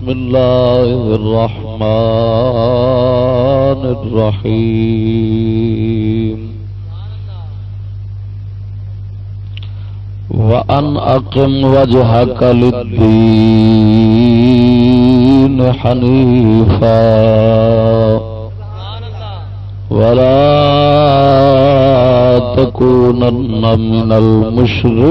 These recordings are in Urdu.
بسم الله الرحمن الرحيم. وأن أقم وجهك للدين حنيفا. ولا تكونن من المشركين.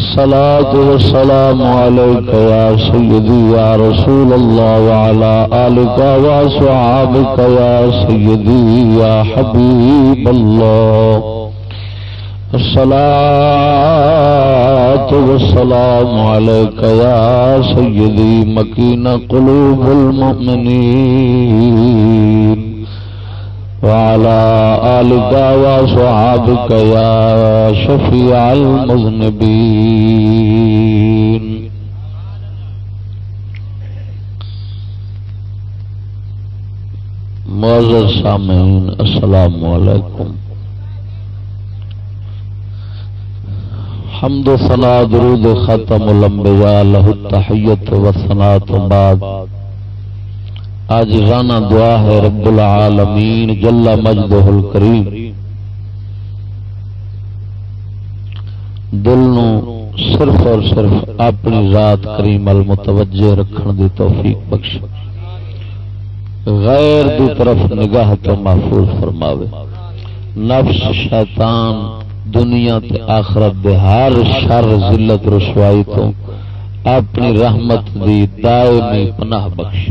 الصلاة والسلام عليك يا سيدي يا رسول الله وعلى آلك وصحابك يا سيدي يا حبيب الله. الصلاة والسلام عليك يا سيدي مكين قلوب المؤمنين. وعلى آلك وصحابك يا شفيع المذنبين. معزز سامعین، السلام علیکم. حمد و ثنا درود ختم الانبیاء له التحیت و ثنا تو بعد آج رانا دعا ہے رب العالمین، جل مجدہ الکریم۔ دل نو صرف اور صرف اپنی ذات کریم المتوجہ رکھن دی توفیق بخش۔ غیر دی طرف نگاہ تو محفوظ فرماوے۔ نفس، شیطان، دنیا تے آخرت دے ہر شر، ذلت، رسوائی تو اپنی رحمت دی دائمی پناہ بخش۔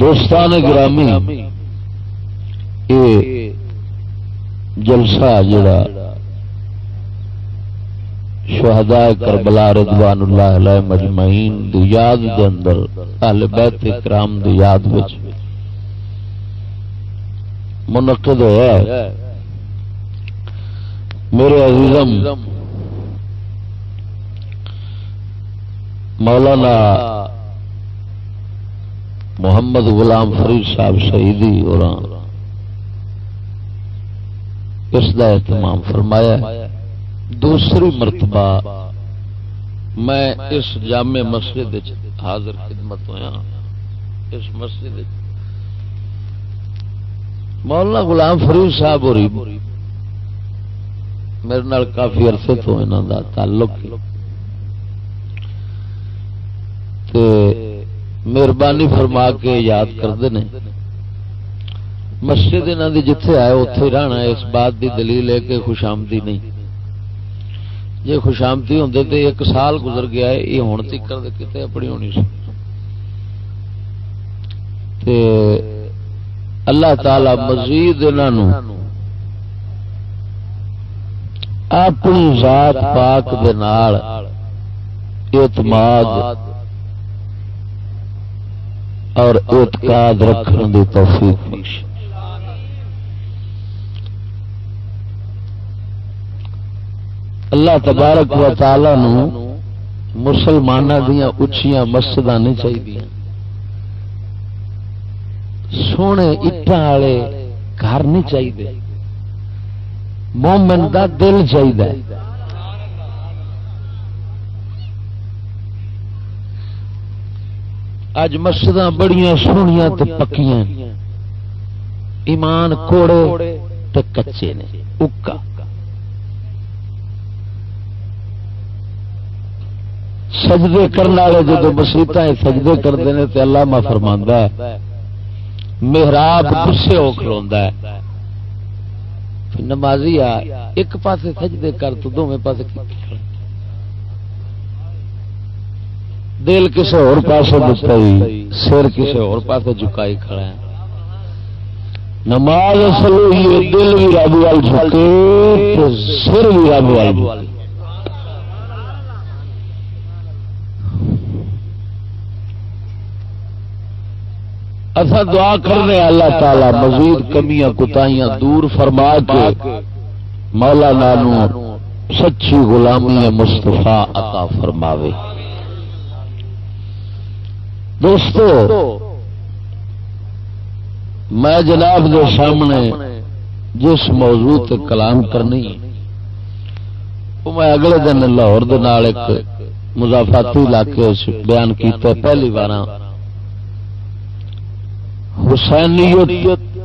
دوستان گرامی اے جلسہ جڑا شہداء کربلا رضوان اللہ علیہ مجمعین دی یاد دے اندر، اہل بیت کرام دی یاد وچ منعقد ہوا ہے۔ میرے عزیزم، مولانا محمد غلام فرید صاحب شہیدی اور اس کا اہتمام فرمایا دوسری مرتبہ میں اس جامع مسجد حاضر خدمت ہوا اس مسجد مولانا غلام فرید صاحب ہو رہی میرے نال کافی عرصے تو انہوں کا تعلق تے مہربانی فرما کے یاد کرتے ہیں۔ مسجد انہوں کی جتھے آئے اتے رہنا اس بات کی دلیل ہے کہ خوشامدی نہیں۔ جی خوشامدی ہوں تو ایک سال گزر گیا ہے، یہ ہوں تک کتنے اپنی ہونی سی اللہ تعالی مزید انہوں اپنی ذات پاک دے نال اعتماد اور اعتقاد رکھنے کی توفیق بخش۔ اللہ تبارک و تعالی نو مسلمانوں دیا اچیا مسجد نہیں چاہیے سونے اٹان والے گھر نہیں چاہیے مومن دا دل چاہیے اج مسجد بڑی سویا پکیاں ایمان کوڑے تو کچے نے۔ اکا۔ سجدے کرنے والے جب مسیحت سجدے کرتے ہیں تو اللہ ما فرما محراب گسے ہو کلو نمازی آ ایک پاس سجدے کر تو دونوں پاس دل کسی اور پاس سر کسی اور پاس جکائی کھڑا ہے۔ نماز اصل ہوئی دل بھی رب وال جھکے سر بھی رب وال اصا دعا کرنے اللہ تعالی مزید کمیاں کتائیاں دور فرما کے مولا نانو سچی غلامی مستفا عطا فرماوے۔ دوستو، میں جناب دے سامنے جس موضوع تے کلام کرنی وہ میں اگلے دن لاہور ایک مضافاتی علاقے بیان کیتا پہلی بار حسینیت،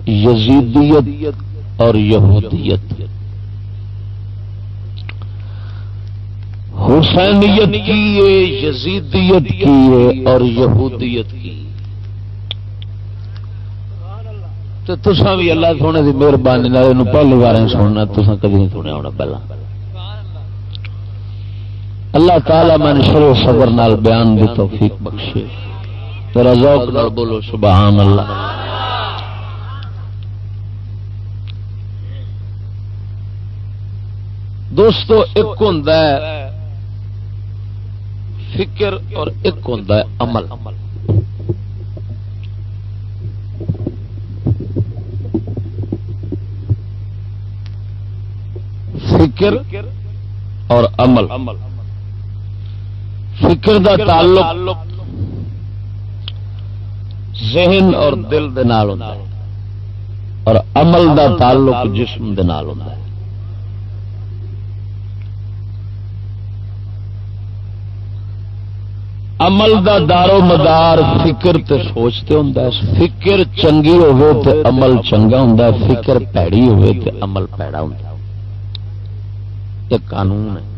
یزیدیت اور یہودیت۔ حسینیت کی ہے، یزیدیت کی ہے اور یہودیت کی۔ تو تسا بھی اللہ سونے کی مہربانی پہلی بار سننا تسا کبھی نہیں سنیا ہونا پہلا۔ اللہ تعالی میں شروع صبر نال بیان دی توفیق بخشے تیرا ذوق نال بولو، سبحان اللہ۔ دوستو، ایک ہوں فکر اور ایک ہوں عمل۔ فکر اور عمل۔ فکر دا تعلق ذہن اور دل دے نال ہوتا ہے اور عمل دا تعلق جسم دے نال ہوتا ہے۔ عمل دا دارو مدار فکر تے سوچتے ہوں فکر چنگی ہوے تے عمل چنگا ہوں فکر پیڑی ہوے تے عمل پیڑا ہوں ایک قانون ہے۔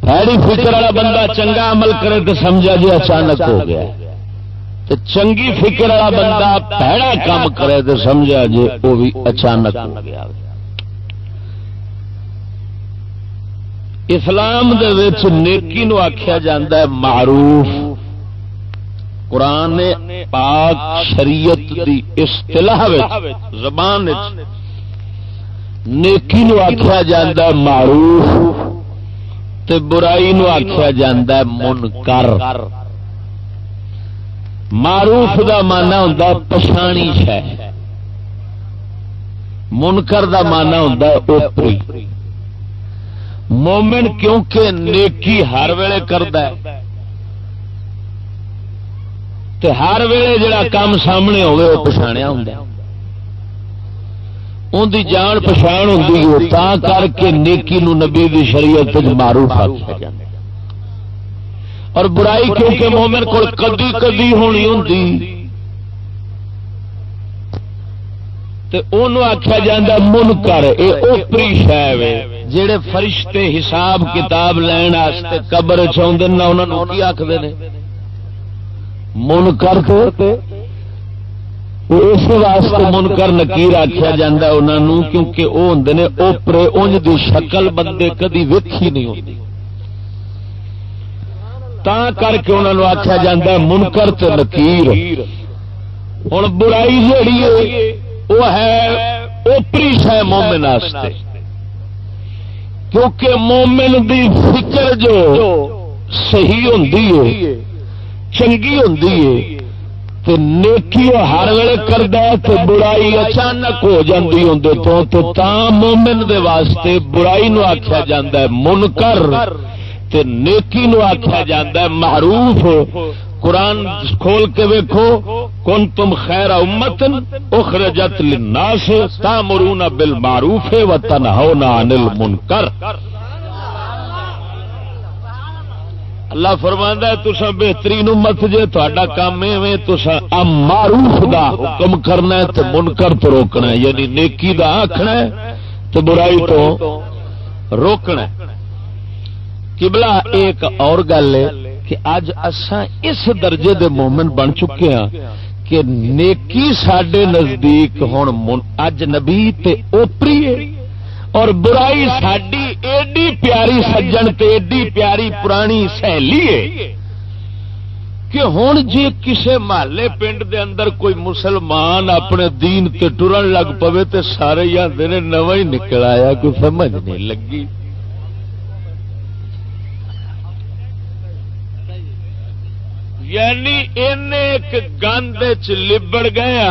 پیڑی فکر والا بندہ چنگا عمل کرے تو سمجھا جی اچانک ہو گیا۔ تو چنگی فکر والا بندہ پیڑا کام کرے تو سمجھا جی وہ بھی اچانک ہو گیا۔ اسلام نیکی نو آخیا جا معروف۔ قرآن پاک شریعت دی اصطلاح زبان نیکی نو آخیا جا معروف تے برائی نو آخیا جا منکر۔ معروف دا مانا ہوں پچھانی شہ منکر دا مانا ہوں اوپری۔ مومن کیونکہ نیکی ہر ویلے کرد ہر ویلے جڑا کام سامنے ہوئے وہ پچھاڑیا ہوں ان کی جان پچھان ہوں تا کر کے نیکی نو نبی دی شریعت معروف آخیا جا اور برائی کیونکہ مومن کو کدی کدی ہونی ہوں آخیا جا من کر یہ اوپری شہ جہے فرشتے حساب کتاب لین قبر چاہتے نہ انہوں کی آخر من کر اس واسطے من کر نکیر آخیا جا کیونکہ وہ ہوں نے اوپرے انج دی شکل بندے کدی ویکھی نہیں ہوتی تا کر کے انہوں آخیا جا منکر تے نکیر ہوں برائی جیڑی ہے وہ ہے اوپری شہ مومن کیونکہ مومن دی فکر جو صحیح ہوں چنگی ہوں نیکی ہر ویلے کردا تو برائی اچانک ہو جاتی ہوں تو تو تا مومن دے واسطے برائی نو آخیا جا منکر، تے نیکی نو آخیا جا معروف قرآن کھول کے ویکو کن تم خیر امت اخرجت للناس تامرون بالمعروف و تنہون عن المنکر۔ اللہ فرماندا ہے تسا بہترین امت جے، تہاڈا کام ایویں تسا معروف دا حکم کرنا ہے، تے منکر تو روکنا ہے یعنی نیکی دا آکھنا ہے، تے برائی تو روکنا ہے۔ قبلہ ایک اور گل ہے کہ اج اساں اس درجے دے مومن بن چکے ہاں کہ نیکی سڈے نزدیک ہوں اج نبی تے اوپری ہے اور برائی ساری ایڈی پیاری سجن تے ایڈی پیاری پرانی سہیلی ہے کہ ہوں جی کسے محلے پنڈ دے اندر کوئی مسلمان اپنے دین تے ٹرن لگ پوے تے سارے آتے نے نو ہی نکل آیا، کوئی سمجھ نہیں لگی۔ یعنی ایک گند چ لبڑ گیا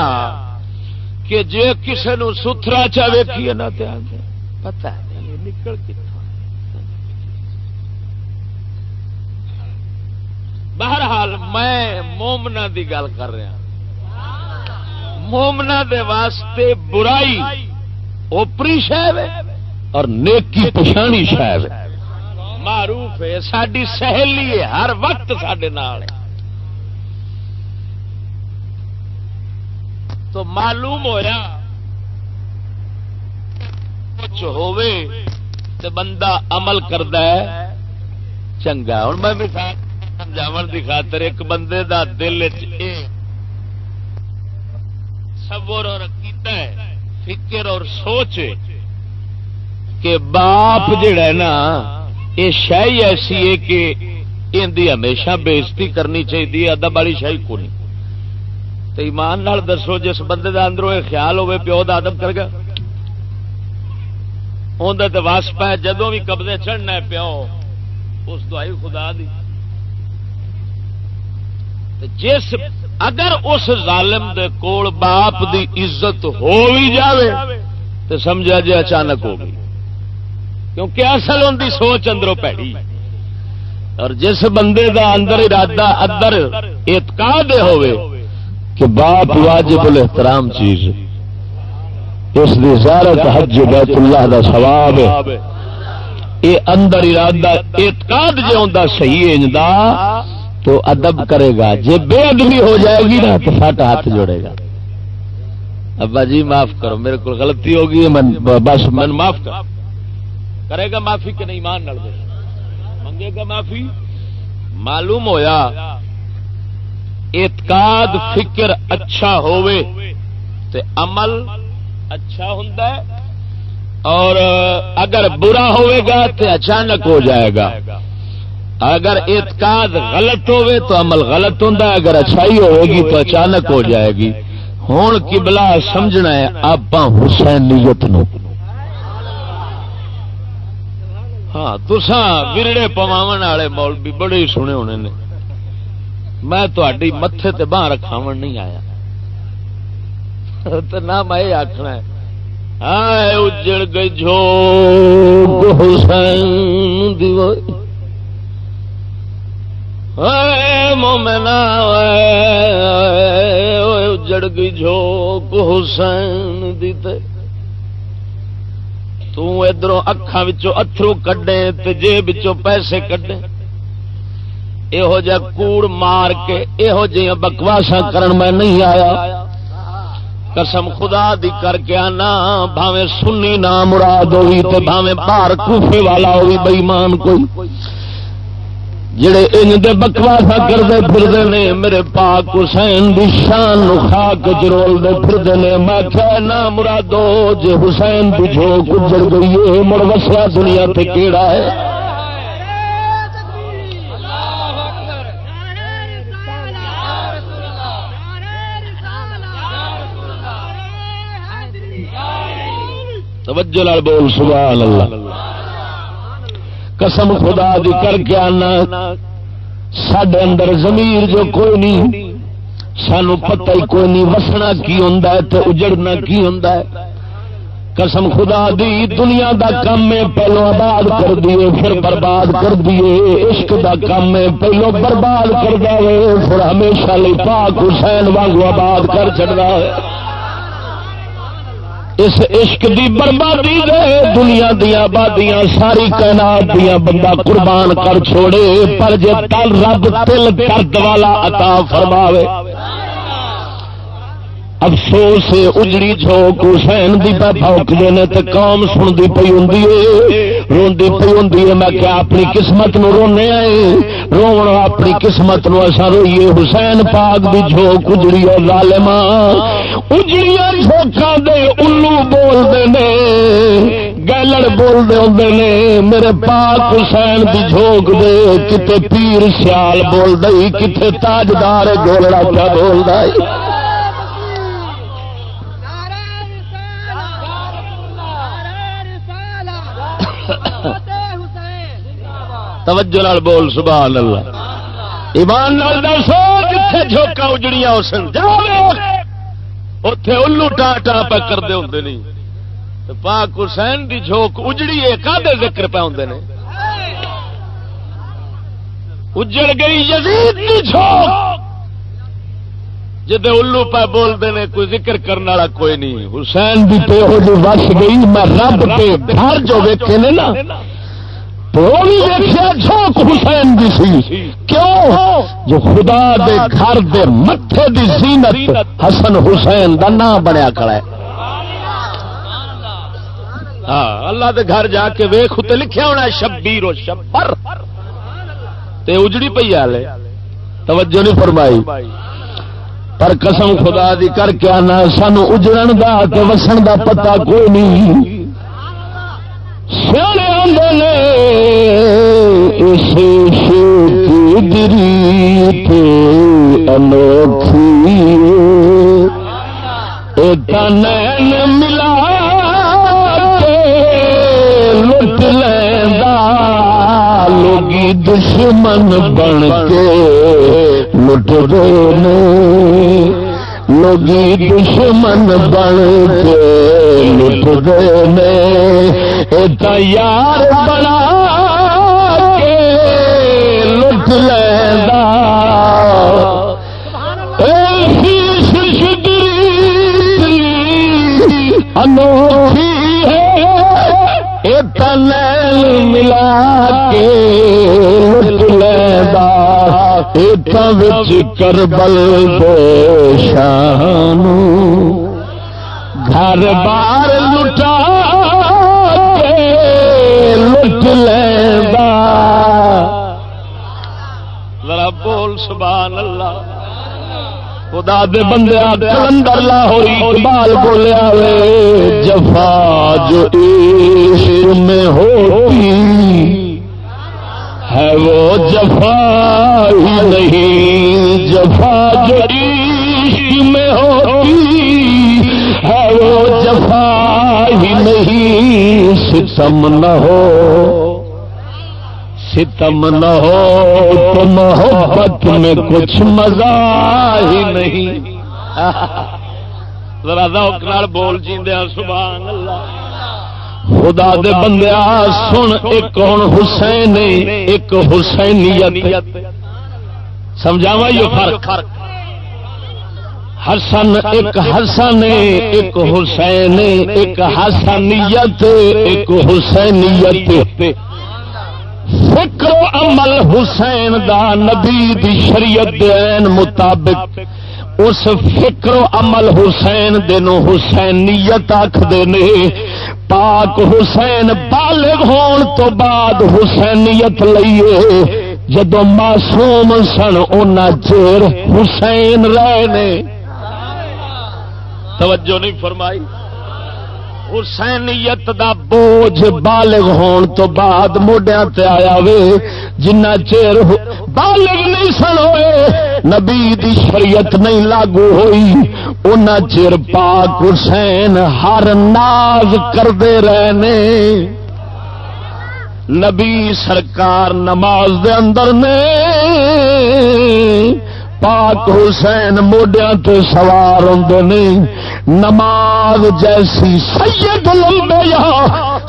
کہ جے کسے نو ستھرا چا ویکھیے نہ پتہ نہیں نکل کتنا بہرحال میں مومنا دی گل کر رہا مومنا دے واسطے برائی اوپری شہ اور نیکی پچھانی شہ معروف ہے ساری سہیلی ہے، ہر وقت سڈے نال تو معلوم ہوا کچھ ہوے بندہ عمل کرد چنگا ہوں میں مثال سمجھا دی خاطر ایک بندے دا دل سبر اور ہے، فکر اور سوچ کہ باپ جڑا ہے نا یہ شاہی ایسی ہے کہ اندی ہمیشہ بےزتی کرنی چاہیے، ادب والی شاہی کو نہیں تو ایمان نال دسو، جس بندے دا اندروں یہ خیال ہوے پیو دا ادب کر گا۔ اندر تو واسپا ہے، جدوں بھی قبضے چڑھنا ہے پیو، اس دعائی خدا دی۔ جس اگر اس ظالم دے کول باپ دی عزت ہو بھی جاوے تو سمجھا جی اچانک ہو گئی۔ کیونکہ اصل ان کی سوچ اندروں پیڑی۔ اور جس بندے دا اندر ارادہ، ادر اعتقاد ہوئے کہ باپ واجب الاحترام چیز اس کی زیارت حج بیت اللہ دا ثواب یہ اندر ارادہ اعتقاد جو ہوں صحیح انجدا تو ادب کرے گا۔ جی بے ادبی ہو جائے گی نا، تو سٹ ہاتھ جوڑے گا۔ ابا جی معاف کرو، میرے کو غلطی ہوگی بس من معاف کر۔ کرے گا معافی کہ نہیں؟ مان لڑ منگے گا معافی؟ معلوم ہویا اعتقاد، فکر اچھا ہوئے تے عمل اچھا ہوں اور اگر برا ہوئے گا تو اچانک ہو جائے گا۔ اگر اعتقاد غلط ہوے تو عمل غلط ہوں اگر اچھائی ہوے گی تو اچانک ہو جائے گی۔ ہوں کبلا سمجھنا ہے آپ حسین نیت نو۔ ہاں تسان ورڑے پواو والے مول بھی بڑے ہی سنے ہونے نے۔ میں تھی متے تے باہ رکھاو نہیں آیا۔ تو نہ میں یہ آخنا اجڑ گئی جو حسین دیو مومنا اجڑ گئی جھوک حسین دیتے تدھر اکھان اترو کڈے جیب پیسے کڈے یہو جہ کوڑ مار کے یہو جہ بکواسا کرن میں نہیں آیا قسم خدا دی کر کے آنا بھاوے سنی نہ مراد ہوئی تو بھاوے بار کوفے والا ہوئی بئیمان کوئی جڑے ان دے بکواسا کرتے پھرتے نے میرے پاک حسین دی شان نو خاک جرول دے پھرتے نے میں کیا نہ مرادو جے حسین دی جھوک اجڑ گئی ہے مڑ وسلا دنیا تے کیڑا ہے توجہ لال بول، سبحان اللہ۔ قسم خدا دی کر کے آنا سڈے اندر زمیر جو کوئی نہیں، سانو پتہ ہی کوئی نہیں، وسنا کی ہوں تو اجڑنا کی ہوں قسم خدا دی، دنیا دا کام ہے پہلو آباد کر دیے پھر برباد کر دیے عشق دا کام ہے پہلو برباد کر دے پھر ہمیشہ لی پاک حسین واگ آباد کر چڑھا ہے۔ اس عشق دی بربادی دے دنیا دیا بادیاں ساری کائنات دیا بندہ قربان کر چھوڑے پر جے تل رب تل درد والا عطا فرماوے افسوس اجڑی جھوک حسین دی پہ بھوکتے نے تے قوم سنتی پی ہوں روندی پی ہوں میں کیا اپنی قسمت نو رونے آئے۔ رو اپنی قسمت نو اصا روئیے۔ حسین پاک دی جھوک اجڑی اور لالما اجڑیاں جھوکا دے الو بولتے نے گلڑ بول دے نے۔ میرے پاک حسین بھی جھوک دے کتے پیر سیال بول دئی کتے تاجدار گولڑا کیا بول دئی توجہ نال بول، سبحان اللہ۔ ایمان نال دسو جتھے جھوکا اجڑیاں اس اتے الو ٹا ٹا پہ کرتے ہوں نہیں پاک حسین دی جھوک اجڑی ہے کدے ذکر پہ ہوں نے اجڑ گئی یزید دی جھوک۔ جدے الو پہ بولتے ہیں کوئی ذکر کرنے والا کوئی نہیں حسین بھی پہ ہو جی جو وس گئی، میں رب پہ گھر جو ویکے نے نا وہ دیکھا جھوک حسین دی سی۔ کیوں؟ جو خدا دے گھر دے متھے دی زینت حسن حسین دا نام بنیا کڑا ہے۔ ہاں اللہ دے گھر جا کے ویخ لکھیا ہونا شبیر و شبر۔ تے اجڑی پی آلے توجہ نہیں فرمائی۔ پر قسم خدا دی کر کے آنا، سانو اجڑن دا کہ وسن دا پتا کوئی نہیں۔ سیانے آدھے اس دری انوکھی۔ نین ملا لٹ لینا لوگی دشمن بن کے لٹ دے لوگی دشمن بن کے لٹ دے یار بنا کے لٹ لینا۔ انوکھی ہے ملا کے لٹ لینا۔ کربل دے شان۔ گھر بار لٹا لٹ لینا۔ ذرا بول سبحان اللہ۔ خدا دے بندے کلندر لاہوری اقبال بولیا وے جفا جو عشق میں ہوتی ہے وہ جفا ہی نہیں جفا جو عشق میں ہوتی وہ جفا ہی نہیں، ستم نہ ہو۔ ستم نہ ہو تو محبت میں کچھ مزہ ہی نہیں۔ ذرا ذوق بول جیندے سبحان اللہ۔ خدا دے بندے سن، ایک ہوں حسین، ایک حسینیت۔ سمجھاوا یہ فرق۔ حسن، ایک حسن، ایک حسین، ایک حسنیت، ایک حسینیت. فکر و عمل حسین دا نبی دی شریعت دین مطابق. اس فکر و عمل حسین دنو حسینیت آخر نے. پاک حسین بالغ ہون تو بعد حسینیت لئیے. جدو معصوم سن ان چیر حسین رہے توجہ نہیں فرمائی۔ حسینیت دا بوجھ بالغ ہون تو بعد موڈیا تے آیا وے، جنہ چیر بالغ نہیں سن ہوئے، نبی دی شریعت نہیں لاگو ہوئی۔ ان چیر پاک حسین ہر ناز کرتے رہنے۔ نبی سرکار نماز دے اندر نے۔ پاک حسین موڈیا تے سوار ہوں نماز جیسی سید لمبے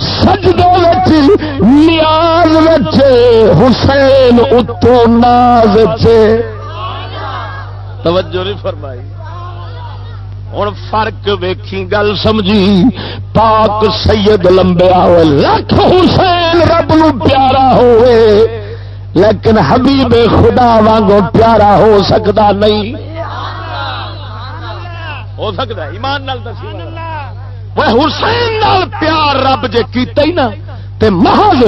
سجدے نیاز بچے حسین اتو ناز توجہ نہیں فرمائی۔ ہوں فرق ویکھی، گل سمجھی۔ پاک سید لمبیا ہوئے لکھ حسین رب نو پیارا ہوئے۔ لیکن حبیب خدا وانگو پیارا ہو سکتا نہیں۔ ہو سکتا ایمان نال حسین نال پیار رب جے کیتا ہی نا تے محض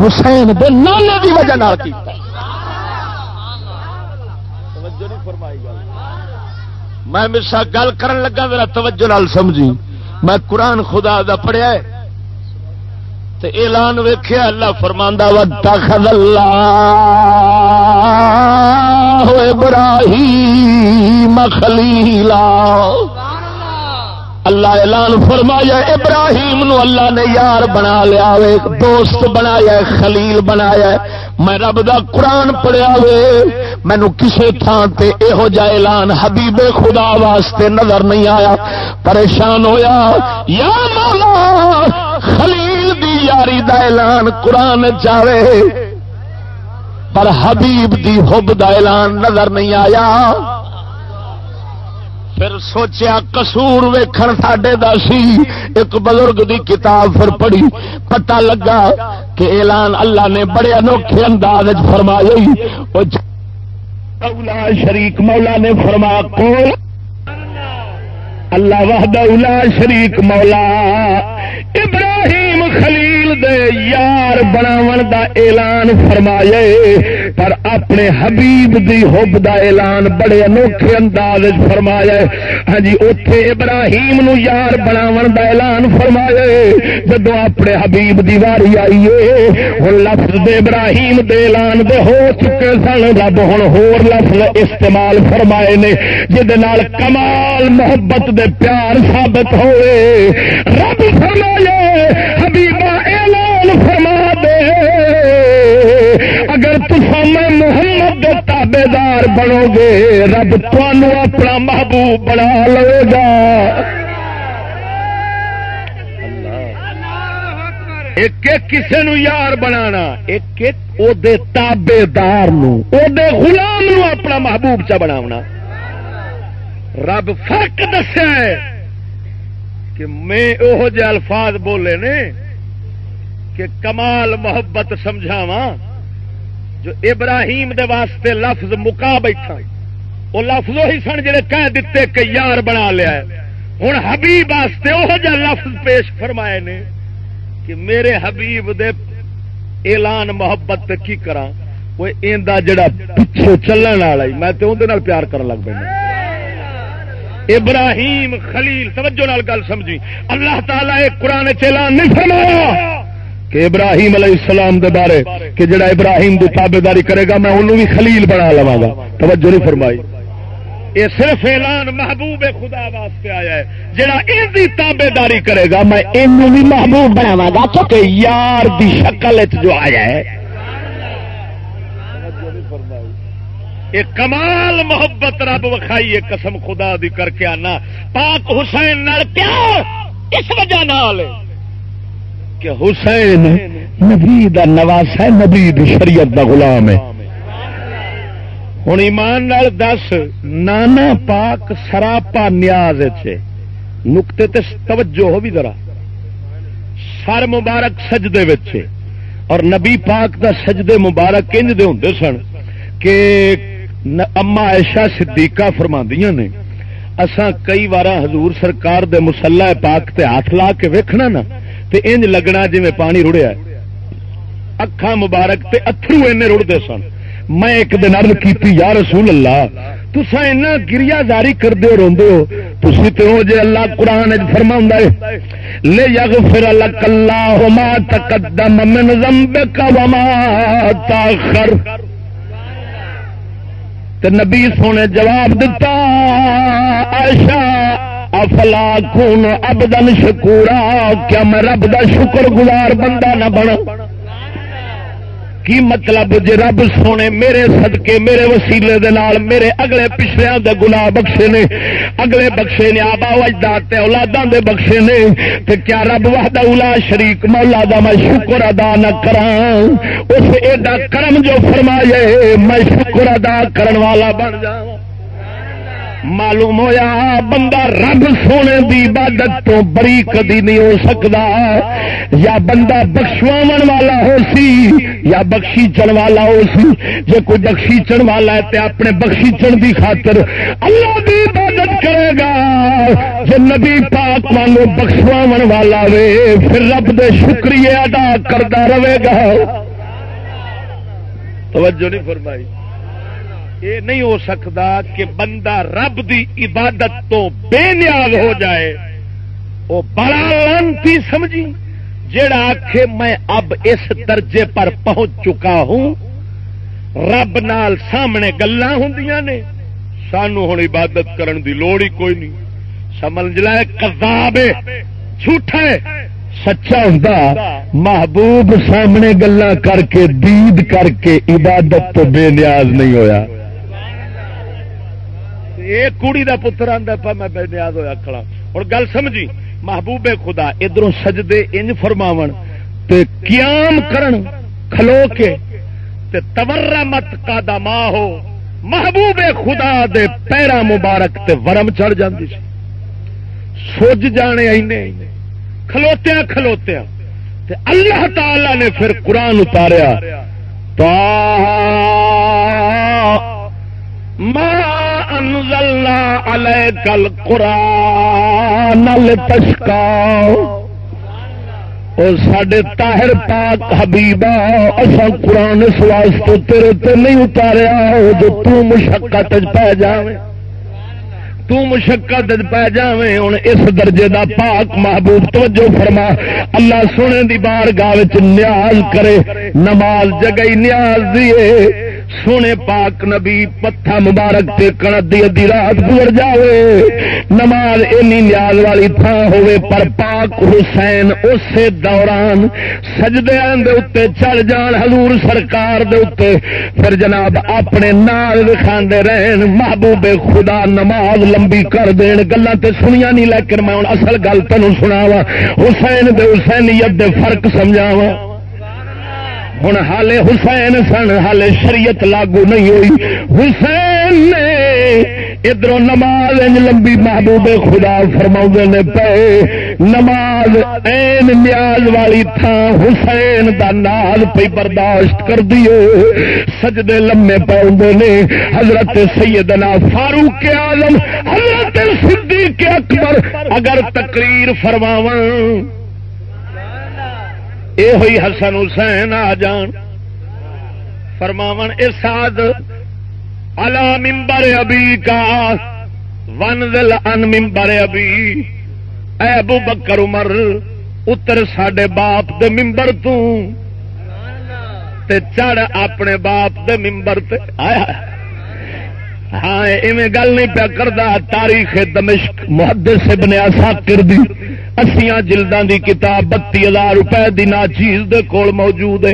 حسین دے نانے دی وجہ نال کیتا۔ میں مسا گل کرن لگا میرا توجہ نال سمجھی۔ میں قرآن خدا دا پڑھیا ہے۔ اعلان ویخیا اللہ فرماندہ وتخذ اللہ ابراہیم خلیلا۔ اللہ اعلان فرمایا ابراہیم نو اللہ نے یار بنا لیا ایک دوست بنایا، خلیل بنایا۔ میں رب دا قرآن پڑھیا وے، مینو کسی تھان تے یہو جا اعلان حبیب خدا واسطے نظر نہیں آیا۔ پریشان ہویا، یا مولا خلیل دی یاری دا اعلان قرآن چاہے پر حبیب دی حب دا اعلان نظر نہیں آیا۔ پھر سوچیا کسور ویکھن ساڈے دسی ایک بزرگ دی کتاب پھر پڑھی، پتہ لگا کہ اعلان اللہ نے بڑے انوکھے انداز فرمایا۔ اولا شریک مولا نے فرما کو اللہ وحدہ اولا شریک مولا۔ ابراہیم خلیل دے یار بناون دا اعلان فرمائے، پر اپنے حبیب دی حب دا اعلان بڑے انوکھے انداز فرمایا ہاں جی اوتھے ابراہیم نو یار بناون دا اعلان فرمائے۔ جدو اپنے حبیب دی واری آئیے ہن لفظ دے ابراہیم دے اعلان دے ہو چکے سن۔ رب ہن ہور لفظ استعمال فرمائے نے جے نال کمال محبت دے پیار ثابت ہوئے۔ رب فرمائے اعلان فرما دے۔ اگر میں محمد کے تابے دار بنو گے، رب تمہوں اپنا محبوب بنا لے گا۔ ایک کسی نو یار بنا ایک تابے دار غلام اپنا محبوب چا بنا رب فرق دسیا کہ میں وہ الفاظ بولے نے کہ کمال محبت سمجھاوا جو ابراہیم دے واسطے لفظ مکا بیٹھا وہ لفظ وہی سن جڑے کہہ دیتے کہ یار بنا لیا ہے۔ ہوں حبیب واسطے وہ جا لفظ پیش فرمائے نے کہ میرے حبیب دے اعلان محبت کی کرا وہ جڑا پچھو چلن والا میں تو اندر پیار کر لگ پہ ابراہیم خلیل، توجہ نال گل سمجھی۔ اللہ تعالیٰ ایک قرآن چیلان نہیں فرمایا۔ کہ ابراہیم علیہ السلام دے بارے کہ جڑا ابراہیم دی تابے داری کرے گا میں انہوں بھی خلیل بنا لوا گا۔ توجہ نہیں فرمائی۔ یہ صرف اعلان محبوب خدا واسطے آیا ہے۔ جڑا ان دی تابے داری کرے گا میں انہوں بھی محبوب بناوا گا کیونکہ یار دی شکل جو آیا ہے۔ یہ کمال محبت رب وکھائی قسم خدا دی کر کے آنا۔ پاک حسین نال کیا؟ اس وجہ نال۔ ہے کہ حسین نبی دا نواس ہے نبی دی شریعت دا غلام ہے۔ ہوں ایمان نال دس، نانا پاک سراپا نیاز نقطے تے توجہ ہو بھی ذرا۔ سر مبارک سجدے وچے اور نبی پاک دا سجدے مبارک کنج دے ہوں سن کہ اما ایشا صدیقہ فرماندیاں نے، اساں کئی بار حضور سرکار دے مسلح پاک تے ہاتھ لا کے ویکھنا نا۔ تے انج لگنا جی میں پانی رڑیا اکھا مبارک تے اترو اینے رڑتے سن۔ میں ایک دن ارد کی یا رسول اللہ تسا اینا گریا جاری کر دے روندے ہو۔ تسی تے ہو جے اللہ قرآن اج فرما لے یغفر لک اللہ ما تقدم من ذنبک وما تاخر تے نبی سونے جواب دتا ایشا افلا کون ابدن شکورا کیا میں رب دا شکر گزار بندہ نہ بنا کی مطلب جی رب سونے میرے صدقے، میرے وسیلے دے نال، میرے اگلے پچھلے دے گناہ بخشے نے، اگلے بخشے نے، آبا اجداد اولاداں دے بخشے نے، تے کیا رب وحدہ اولا شریک مولا دا میں شکر ادا نہ کراں؟ اس ایڈا کرم جو فرمائے، میں شکر ادا کرن والا بن جاواں۔ معلوم ہویا بندہ رب سونے دی عبادت تو بری کدی نہیں ہو سکتا یا بندہ بخشوا والا ہو سی، یا بخشی چن والا ہو سی۔ جے کوئی بخشی چن والا ہے تے اپنے بخشی چن دی خاطر اللہ دی عبادت کرے گا۔ جے نبی پاک مانو بخشوا والا وے، پھر رب دے شکریہ ادا کرتا رہے گا۔ توجہ نہیں فرمائی۔ یہ نہیں ہو سکتا کہ بندہ رب دی عبادت تو بے نیاز ہو جائے۔ وہ بڑا لانتی سمجھی جڑا آخ میں اب اس درجے پر پہنچ چکا ہوں۔ رب نال سامنے گلا ہوں نے۔ سانو ہوں عبادت کرن دی لوڑ ہی کوئی نہیں۔ سمجھ لائے کتاب جھوٹا سچا ہوں محبوب سامنے گلا کر کے، دید کر کے عبادت تو بے نیاز نہیں ہویا۔ یہ کڑی کا پتر آتا پا میں بے نیاز ہوا کھڑا۔ اور گل سمجھی، محبوب خدا ادھر سجدے انج فرماو تے قیام کرن، کھلو کے، تے تورا مت کا دما ہو۔ محبوب خدا دے پیرا مبارک تے ورم چڑھ جاندی سی۔ سوج جانے اینے کھلوتیا کھلوتیا تے اللہ تعالی نے پھر قرآن اتاریا۔ ما انزلنا علیک القرآن لتشکاؤ سڈے تاہر پاک حبیبا اصا قرآن اس واسطے تیرے تے نہیں اتاریا، او جو تشقت پی جائے تشقت پی جائے ہوں اس درجے دا پاک محبوب توجہ فرما۔ اللہ سونے دی بار گاہ نیاز کرے، نماز جگئی نیاز دیے سونے پاک نبی پتھا مبارک تے کنڈی ادی رات گزر جائے نماز اینی نیاز والی تھان ہوے پر پاک حسین اسی دوران سجدے دے چڑھ جان حضور سرکار دے اتے۔ پھر جناب اپنے نال دکھاندے رہن، محبوب خدا نماز لمبی کر دین گلا تے سنیا نہیں، لیکن میں اصل گل تینوں سناوا حسین دے حسینیت دے فرق سمجھاوا ہوں ہال حسین سن ہال شریعت لاگو نہیں ہوئی حسین نے ادھر نماز لمبی محبوب خدا فرما نے پے نماز این نیاز والی تھان حسین دا ناز پہ برداشت کر دیے سجدے لمے پاؤں نے حضرت سیدنا فاروق آلم حضرت صدیق اکبر اگر تقریر فرماون یہ ہوئی حسن حسین آ جان فرماو اساد الا ممبر ابھی کا ون دل ان ممبر ابھی اے ابو بکر عمر اتر سڈے باپ دے ممبر تو تے چڑھ اپنے باپ دے ممبر تے آیا ہاں ایویں گل نہیں پیا کرتا تاریخ دمشق محدث ابن اساکر دی اسیاں جلداں دی کتاب بتی ہزار روپے دی نا چیز دے کول موجود ہے۔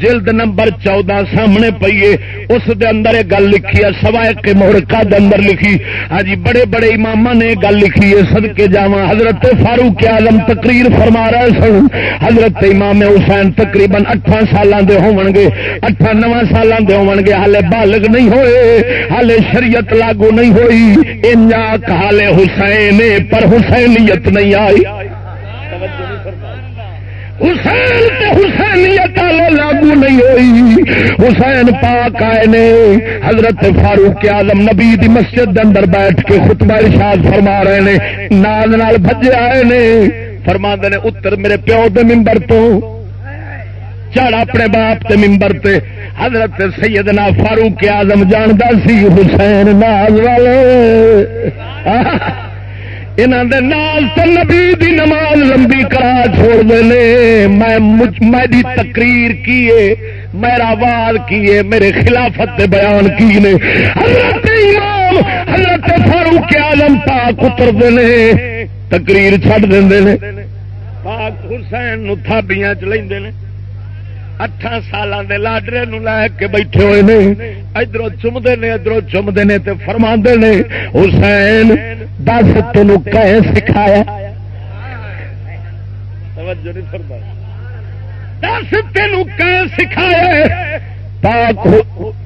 جلد نمبر چودہ سامنے پیے اس دے اندر گل لکھی ہے، سوائے کے مہرکا دے اندر لکھی۔ ہاں جی، بڑے بڑے امام نے گل لکھی ہے سد کے جا حضرت فاروق آلم تقریر فرما رہے سن۔ حضرت امام حسین تقریباً اٹھا سال دے ہون گے۔ اٹھا نو سال دے ہون گے۔ ہالے بالغ نہیں ہوئے ہالے شریعت لاگو نہیں ہوئی۔ انجا ہالے حسین پر حسینیت نہیں آئی۔ حسین تے حسینیت والے لاگو نہیں ہوئی۔ حسین پاک آئے نے، حضرت فاروق آزم نبی دی مسجد دے اندر بیٹھ کے خطبہ ارشاد فرما رہے نے، نال نال بجے آئے نے۔ فرما نے، اتر میرے پیو دے ممبر تو، چڑھ اپنے باپ کے ممبر تے۔ حضرت سیدنا فاروق آزم جانتا سی، حسین ناز والے۔ انہوں دے نال تو نبی دی نماز لمبی کرا چھوڑ دے میں میری تقریر کیے میرا وال کیے میرے خلافت دے بیان کی نے۔ حضرت امام، حضرت فاروق عالم پاک اتر دے تقریر چھڑ دے پاک حسین نو تھابیاں چ لے اٹھان سال لاڈرے لے کے بیٹھے ہوئے نے۔ ادھر چمتے نے ادھر چمتے نے فرما نے، حسین، دس تین سکھایا۔ دس تینوں تین سکھایا۔ پاک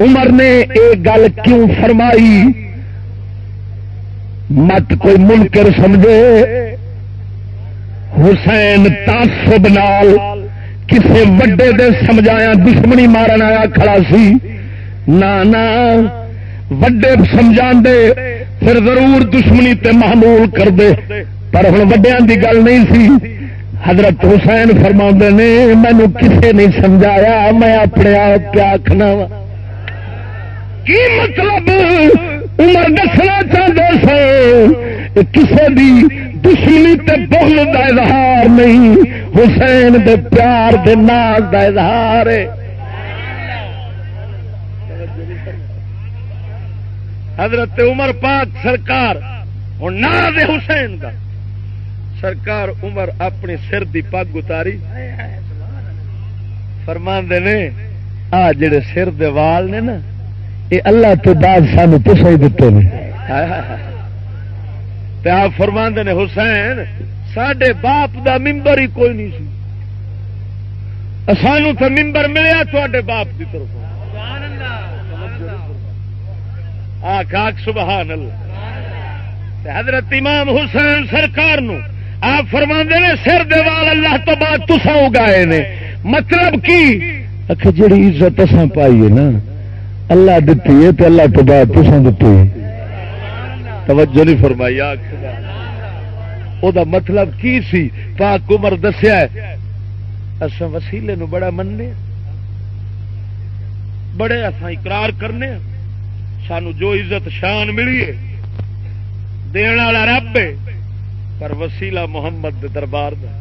عمر نے یہ گل کیوں فرمائی؟ مت کوئی منکر سمجھے۔ حسین تاسب نال کسے وڈے دے سمجھایا، دشمنی مارن آیا کھڑا سی۔ نہ وڈے سمجھا دے پھر ضرور دشمنی تے محمول کر دے پر ہوں وڈیا دی گل نہیں سی۔ حضرت حسین فرما نے، مینو کسے نہیں سمجھایا، میں اپنے آپ کیا آخنا وا۔ کی مطلب؟ عمر دسنا چاہتے سو کسے بھی دشمنی تے بغل کا اظہار نہیں۔ حسین دے پیار دے ناز دا اظہار ہے۔ حضرت عمر پاک سرکار ہوں ناز حسین دا۔ سرکار عمر اپنی سر دی پگ اتاری۔ فرماندے نے، آ جڑے سر دے وال نے نا یہ اللہ تو بعد سان پسائی دیتے ہیں آپ فرما نے، حسین سڈے باپ دا ممبر ہی کوئی نہیں سی۔ سانو تو ممبر ملیا تے باپ کی طرف۔ آخ سبحان اللہ۔ حضرت امام حسین سرکار نو آپ فرما نے سر دیوال اللہ تو بعد تسا اگائے نے۔ مطلب کی؟ اچھا جڑی عزت اصا پائی ہے نا، اللہ دیتی ہے تو اللہ تو بعد تسا دیتی ہے۔ توجہ نہیں فرمائی آخ وہ مطلب کی سی پاک عمر دسیا اصا وسیلے نو بڑا مننے بڑے اصا اقرار کرنے سانو جو عزت شان ملی ہے دن والا رب ہے پر وسیلہ محمد دے دربار دا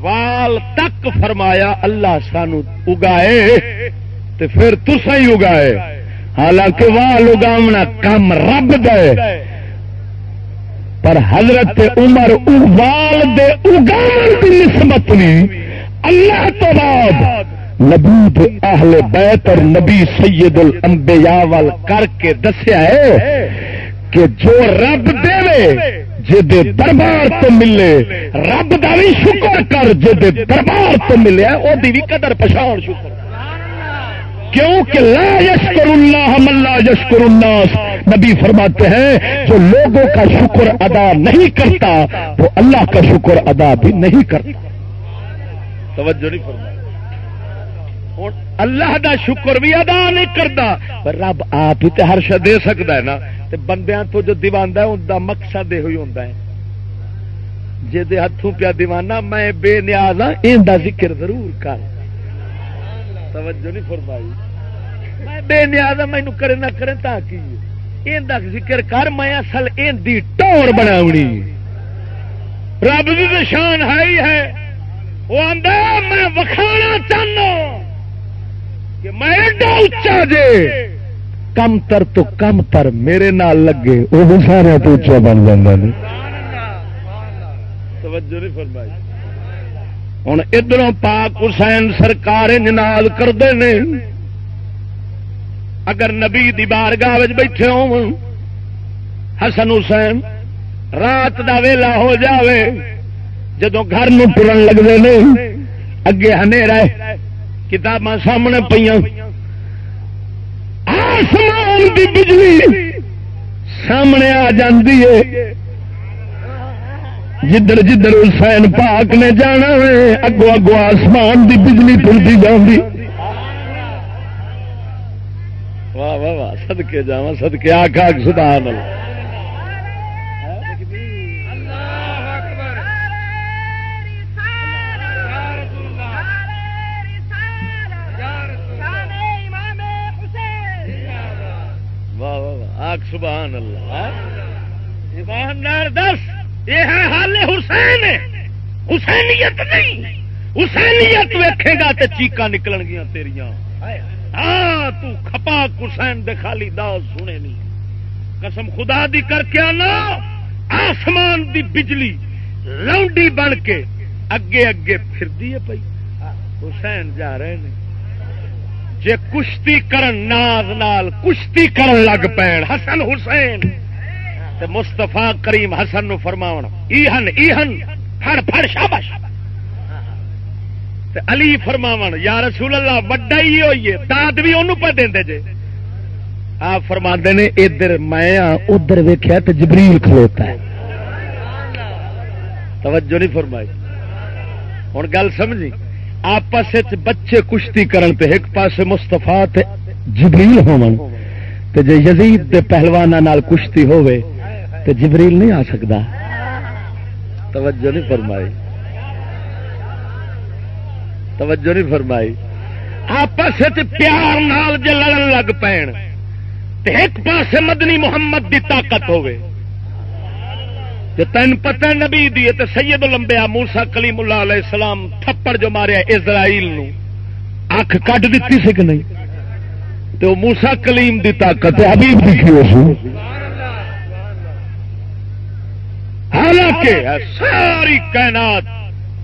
وال تک فرمایا اللہ سانو اگائے تے پھر تسا ہی اگائے حالانکہ وال اگاونا کم رب دے پر حضرت عمر وال دے کی نسبت نہیں اللہ تو بعد نبی اہل بیت اور نبی سید الانبیاء وال کر کے دسیا ہے کہ جو رب دے جے دربار تو ملے، رب کا بھی شکر کر، جے دربار تو ملے وہ بھی قدر پچھاڑ شکر۔ کیوں کہ لا یشکر اللہ ملا یشکر الناس۔ نبی فرماتے ہیں، جو لوگوں کا شکر ادا نہیں کرتا، وہ اللہ کا شکر ادا بھی نہیں کرتا۔ توجہ نہیں فرمایا اللہ دا شکر بھی ادا نہیں کرتا۔ رب آپ ہی ہر شا دے سکتا ہے نا۔ بندیاں تو جو دیوانا ہے، ان کا مقصد یہ ہوتا ہے۔ جی ہاتھوں پیا دیوانا، میں بے نیاز ہاں ان ذکر ضرور کر۔ توجہ نہیں فرمائی۔ میں بے نیاز مینو کرے نہ کرے تا کی ذکر کر میں اصل دی ٹور بنا رب کی شان ہے ہی ہے۔ وہ آدھا میں وکھانا چاہنا کہ میں ایڈا اچا جے۔ کم تر تو کم تر میرے نال لگے وہ سارے تو اچا بن جانا توجہ نہیں فرمائی۔ ہوں ادھر پاک حسین سرکار نال کرتے ہیں اگر نبی دی بارگاہ بیٹھے ہو حسن حسین، رات دا ویلا ہو جاوے جدو گھر ٹرن لگتے ہیں اگے ہنیرا کتاباں سامنے پہ آسمان دی بجلی سامنے آ جاندی ہے۔ جدھر جدھر حسین پاک نے جانا ہے اگو اگو آسمان دی بجلی ٹرتی جاندی واہ واہ واہ سدکے جا سدکے آخ آخ سدھار سبحان اللہ۔ ایماندار دس۔ یہ ہے حال حسین حسینیت نہیں۔ حسینیت ویکھے گا تو چیقا نکل گیا تیریاں۔ ہاں تو کھپا کسین دے خالی سنے نہیں قسم خدا دی کر کے آنا۔ آسمان دی بجلی لونڈی بن کے اگے اگے پھر دیے پئی۔ حسین جا رہے ہیں جے کشتی کرن ناز نال کشتی کرن لگ پین۔ حسن حسین۔ تے مستفا کریم حسن نو فرماؤ ایہن ایہن پھڑ پھڑ شابش علی فرماو یا رسول اللہ، وڈا ہی ہوئی دانت بھی انہوں پہ دیں جے۔ آپ فرما نے، ادھر میں ادھر ویکیا تو جبریل کھلوتا ہے۔ توجہ نہیں فرمائی۔ ہوں گل سمجھی؟ آپس بچے کشتی کرن تے ایک پاسے مستفا جبریل ہون تے جے یزید دے پہلوانا نال کشتی ہوئے تے جبریل نہیں آ سکتا توجہ نہیں فرمائی۔ توجہ نہیں فرمائی۔ آپس پیار نال جے لڑن لگ پین ایک پاس مدنی محمد دی طاقت ہوے تین پتہ نبی دی تے سید لمبیا موسا کلیم اللہ علیہ السلام تھپڑ جو ماریا اسرائیل نو۔ اکھ کٹ دیتی سی کہ نہیں؟ تو موسا کلیم دی طاقت حبیب دکھی ہو سی؟ حالانکہ ساری کائنات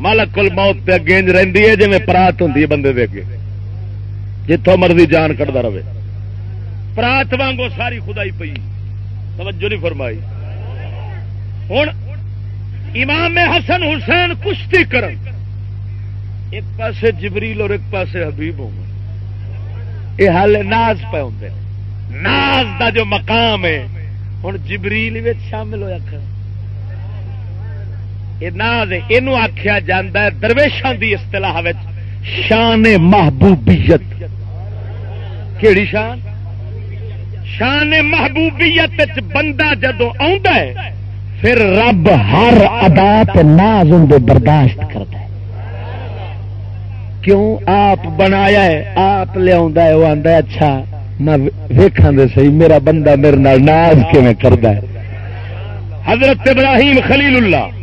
مالک الموت پہ گینج رہی ہے جی پرات ہوں بندے دے جتوں مرضی جان کٹتا رہے۔ پرات وانگو ساری خدائی پی توجہ نہیں فرمائی۔ ہوں امام حسن حسین کشتی کر ایک پاسے جبریل اور ایک پاسے حبیب ہوں۔ یہ حال ناز پہ ہوں ناز دا جو مقام ہے ہوں جبریل شامل ہوا کر یہ آخیا جا درویشان کی اصطلاح شان محبوبیت۔ کہڑی شان؟ شان محبوبیت بندہ جدو پھر رب ہر ادا ناز برداشت کرتا ہے۔ کیوں؟ آپ بنایا ہے، آپ لیا وہ آتا اچھا میں ویخا دے سی میرا بندہ میرے ناز کیون کرتا ہے؟ حضرت ابراہیم خلیل اللہ۔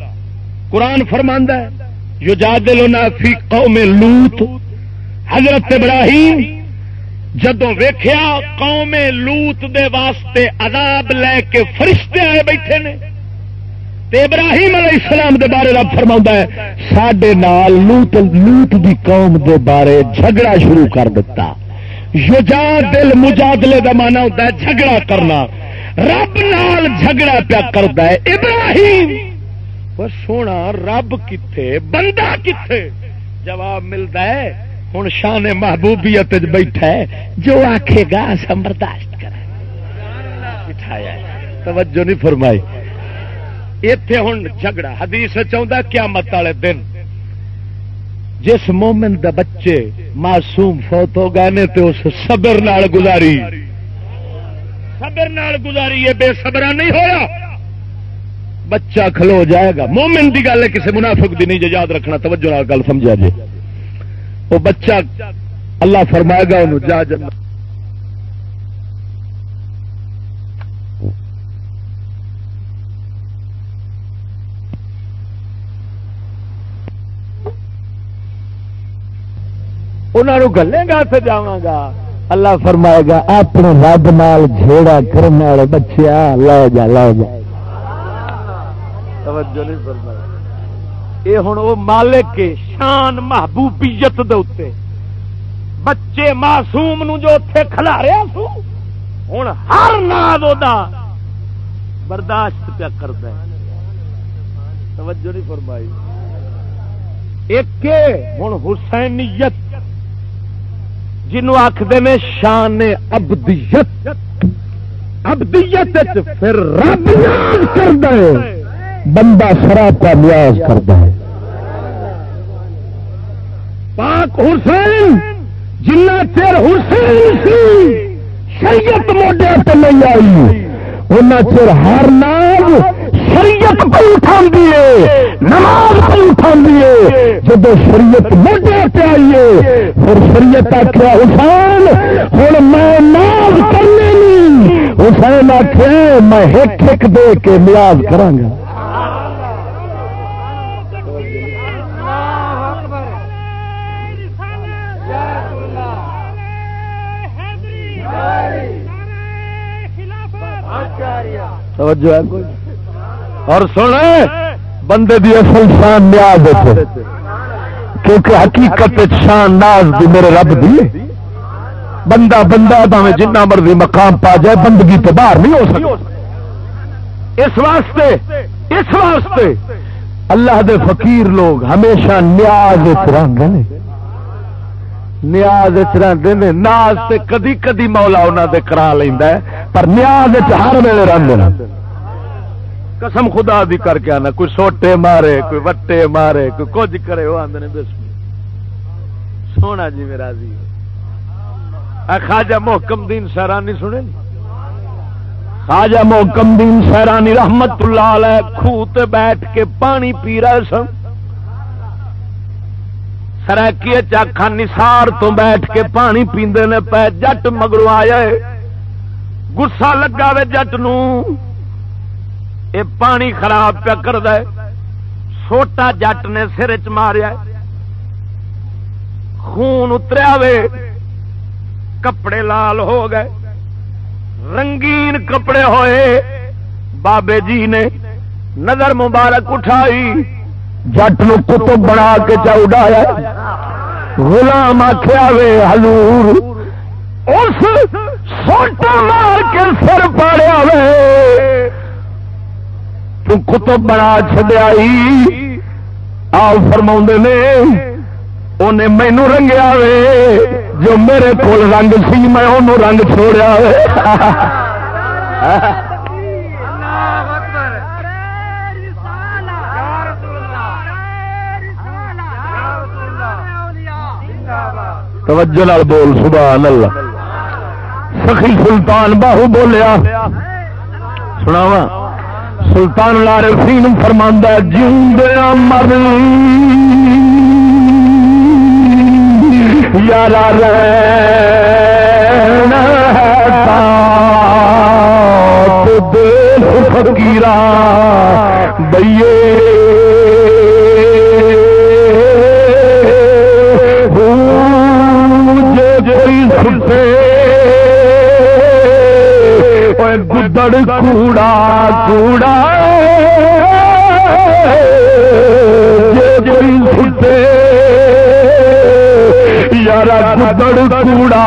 قرآن فرماندہ ہے جو جادلنا فی قوم لوت۔ حضرت ابراہیم جدو ویخیا قوم لوت دے واسطے عذاب لے کے فرشتے آئے بیٹھے نے، تے ابراہیم علیہ السلام دے بارے رب فرما ہے سڈے نال لوت لوت دی قوم دے بارے جھگڑا شروع کر دیتا یوجا دل مجادلے کا مانا ہوتا ہے جھگڑا کرنا۔ رب نال جھگڑا پیا کرتا ہے، ابراہیم۔ سونا رب کتنے بندہ کتنے جواب ملتا ہے ہوں شان محبوبیت بیٹھا ہے، جو آخے گا سم برداشت کر بٹھایا توجہ نہیں فرمائی۔ اتے ہوں جھگڑا، حدیث چاہتا کیا مت والے دن۔ جس مومن دا بچے معصوم فوت ہو گئے نے تو اس صبر نال گزاری۔ صبر نال گزاری، یہ بے صبرا نہیں ہویا۔ بچہ کھلو جائے گا۔ مومن کی گل ہے کسی منافق دی نہیں جی یاد رکھنا، توجہ گل سمجھا جی۔ وہ بچہ اللہ فرمائے گا انہوں جا جن گلے گا سے جا گا۔ اللہ فرمائے گا، اپنے رب نال جھیڑا کرنے والے بچے لے جا لے جا۔ توجہ نہیں فرمائی۔ یہ ہوں وہ مالک کے شان محبوبیت دے بچے معصوم نو جو اتے کھلا رہا سو ہوں ہر ناد برداشت پیا کرتا توجہ نہیں فرمائی۔ ایک ہوں حسینیت جنوں آخر میں شان ابدیت ابدیت پھر رب کر دے بندہ شراب کا نیاز کرتا ہے۔ پاک حسین جنا چر حسین سی، شریعت موڈیا پہ نہیں آئی۔ ان چر ہر نام شریعت پہ اٹھا دیے نماز پہ اٹھا دیے جب شریعت موڈیا پہ آئیے پھر شریعت آخیا حسین ہوں میں ناز کرنے حسین آخیا میں ہک ہک دے کے نیاز کرا توجہ ہے کوئی؟ اور سن بندے دی اصل شان نیاز کیونکہ حقیقت شان ناز دی میرے رب دی۔ بندہ بندہ میں جنہ مرضی مقام پا جائے، بندگی تو باہر نہیں ہو سکتی۔ اس واسطے اس واسطے اللہ دے فقیر لوگ ہمیشہ نیاز رنگ نیاز رہتے ہیں ناز سے کدی کدی مولا انہوں دے کرا لینا پر نیاز ہر ویلے رنگ قسم خدا دی کر کے آنا، کوئی سوٹے مارے، کوئی وٹے مارے، کوئی کچھ کرے، وہ آدھے سونا جی میرا جی خواجہ محکم دین سیرانی سنے خواجہ محکم دین سیرانی رحمت اللہ علیہ خوت بیٹھ کے پانی پی رہے سن۔ سرکی چاخا نسار تو بیٹھ کے پانی پیندے نے پے، جٹ مگرو آیا گسا لگا وے جٹ یہ پانی خراب پیا کر دے سوٹا جٹ نے سر چ ماریا۔ خون اتریا وے۔ کپڑے لال ہو گئے۔ رنگین کپڑے ہوئے۔ بابے جی نے نظر مبارک اٹھائی۔ جٹ نو کتب بنا کے چاؤڈایا غلام آخیا وے ہلور اس سوٹا مار کے سر پاڑیا وے۔ تو کتب بنا چڈیا آ فرما نے انہیں مینو رنگیا وے۔ جو میرے کو رنگ سی، میں انہوں رنگ چھوڑیا وے۔ توجہ لال بول، سبحان اللہ۔ سخی سلطان باہو بولیا۔ سناوا سلطان لارے فیم فرماندہ جیوندیا مر یارا رہنا فکیرا بئیے گدڑ کوڑا کوڑا ستے یار گدڑ کوڑا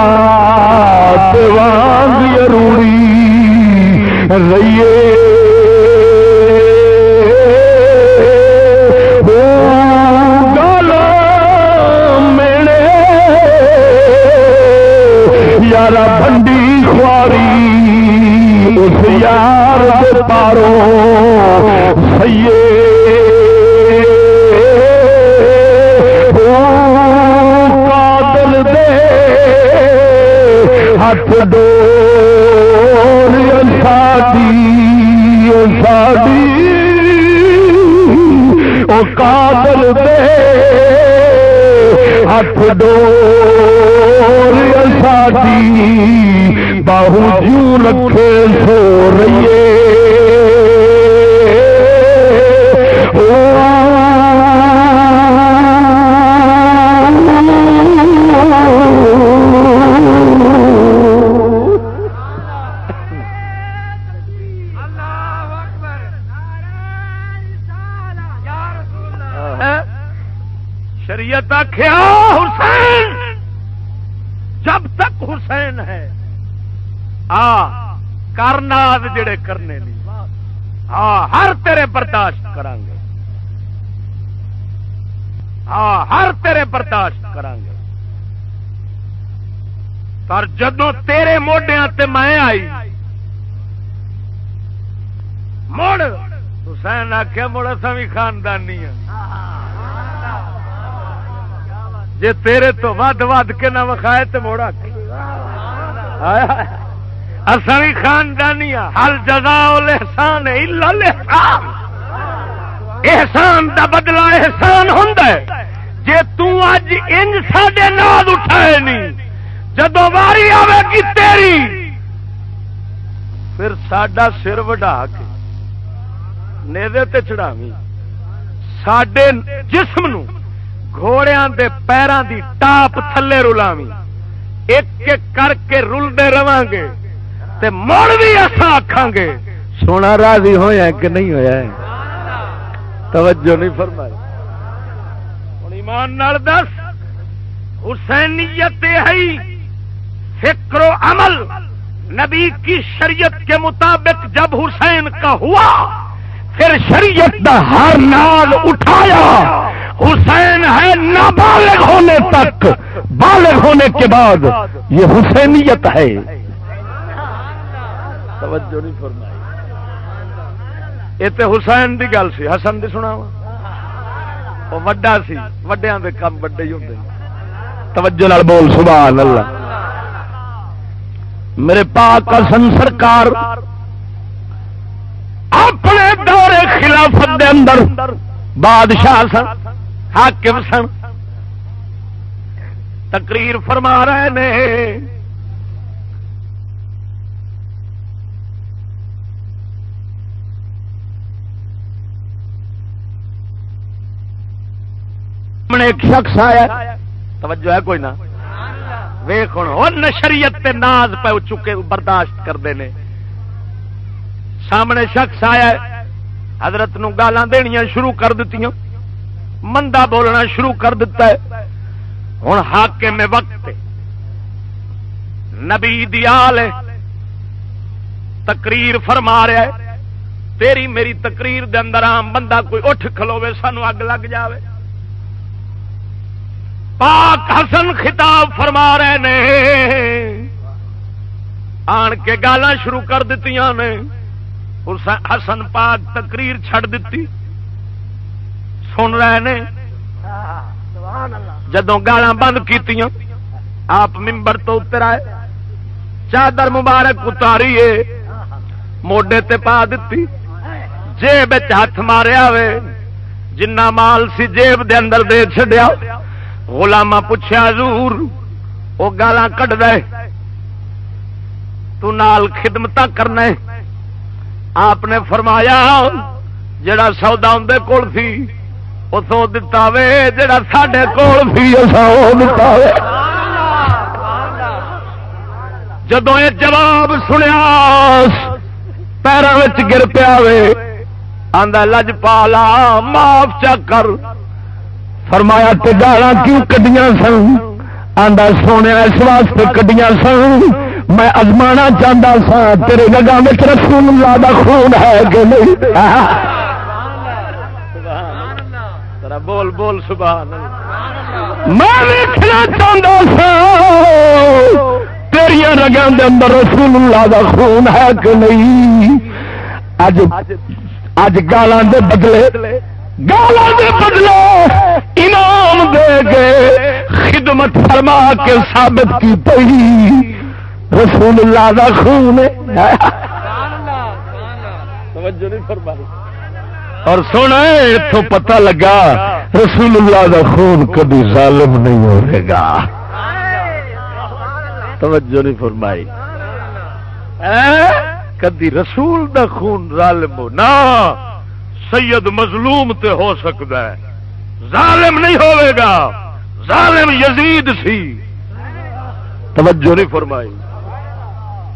دیوان روڑی رہیے یار بنڈی خواری اس یار پارو سیے قابل دے ہاتھ دو ساڈی ساڈی او قابل دے ہاتھ ڈور ساڈی باہو جوں رکھے سو رہیے شریعت آخیا حسین؟ جب تک حسین ہے۔ آ کرناد جڑے کرنے نہیں۔ ہاں ہر تیرے برداشت کریں گے ہاں ہر تیرے برداشت کریں گے پر جدو تیرے موڈیا تے میں آئی، مڑ، حسین آخیا مڑ اصا بھی خاندانی ہاں جی تیرے تو ود ود کے نہ وکھائے تو موڑا اصا بھی خاندانی ہل جگا احسان احسان احسان دا بدلا احسان ہوں جی تج انج سڈے نال اٹھائے نہیں جدو واری آئے گی تیری، پھر سڈا سر وڈا کے نیدے تے چڑھاوی سڈے جسم نو گھوڑیاں دے پیروں دی ٹاپ تھلے رلاوی ایک ایک کر کے رلتے رہا گے تے مڑ بھی ایسا آخان گے۔ سونا راضی ہویا کہ نہیں ہویا ہے؟ توجہ نہیں فرمائی۔ ایمان نال دس حسینیت ہے فکر و عمل نبی کی شریعت کے مطابق جب حسین کا ہوا پھر شریعت ہر نال اٹھایا۔ حسین ہے نابالغ ہونے تک۔ بالغ ہونے کے بعد یہ حسینیت ہے۔ توجہ نہیں فرمائی۔ یہ تو حسین دی گل سی، حسن دی سنا وہ وڈا سی وڈیا دے کام وڈے ہی ہوتے توجہ نال بول، سبحان اللہ۔ میرے پاک حسن سرکار، اپنے دور خلافت دے اندر بادشاہ سن۔ حاکم سن تقریر فرما رہے نے۔ ایک شخص آیا۔ توجہ ہے کوئی نہ۔ ویخ ہوں نشریت تے ناز پہ چکے برداشت کرتے ہیں سامنے شخص آیا، حضرت نو گالاں دنیا شروع کر دیتی مندا بولنا شروع کر دیتا ہے۔ ہوں ہاکے میں وقت نبی دیال تقریر فرما رہا ہے۔ تیری میری تقریر دے اندر آم بندہ کوئی اٹھ کھلوے، سانو اگ لگ جاوے۔ پاک حسن خطاب فرما رہے نے۔ آن کے گالاں شروع کر دیتی نے۔ حسن پاک تقریر چھڑ دیتی۔ سن رہے نے؟ جدو گالا بند کی آپ ممبر تو اتر آئے، چادر مبارک اتاری موڈے تے پا دیتی جیب ہاتھ ماریا وے جنا مال سی جیب دے اندر دے چڈیا غلامہ پوچھا زور وہ گالا کٹ دے؟ تو نال خدمت کرنا آپ نے فرمایا، جڑا سودا اندر کول سی اتوں دتا وے جڑا ساڈے کول سی دتا وے جدو یہ جواب سنیا پیروں گر پیا آدھا لج پالا معاف چک کر فرمایا تے گالا کیوں کڈیاں سن آدھا سونے اس واسطے کڈیاں سن میں ازمانا چاہتا سا تیرے گگا میں رسول اللہ دا خون ہے کہ نہیں بول سبحان میں سا دے اندر رسول اللہ دا خون ہے کہ نہیں؟ اج اج گالاں دے بدلے گالاں دے بدلے انعام دے کے خدمت فرما کے ثابت کی پئی۔ رسول اللہ دا خون اور سونا اتو پتہ لگا رسول اللہ دا خون کبھی ظالم نہیں ہوئے گا۔ توجہ نہیں فرمائی۔ کدی رسول دا خون ظالم ہو؟ نا سید مظلوم تے ہو سکتا ہے۔ ظالم نہیں ہوئے گا۔ ظالم یزید سی۔ توجہ نہیں فرمائی۔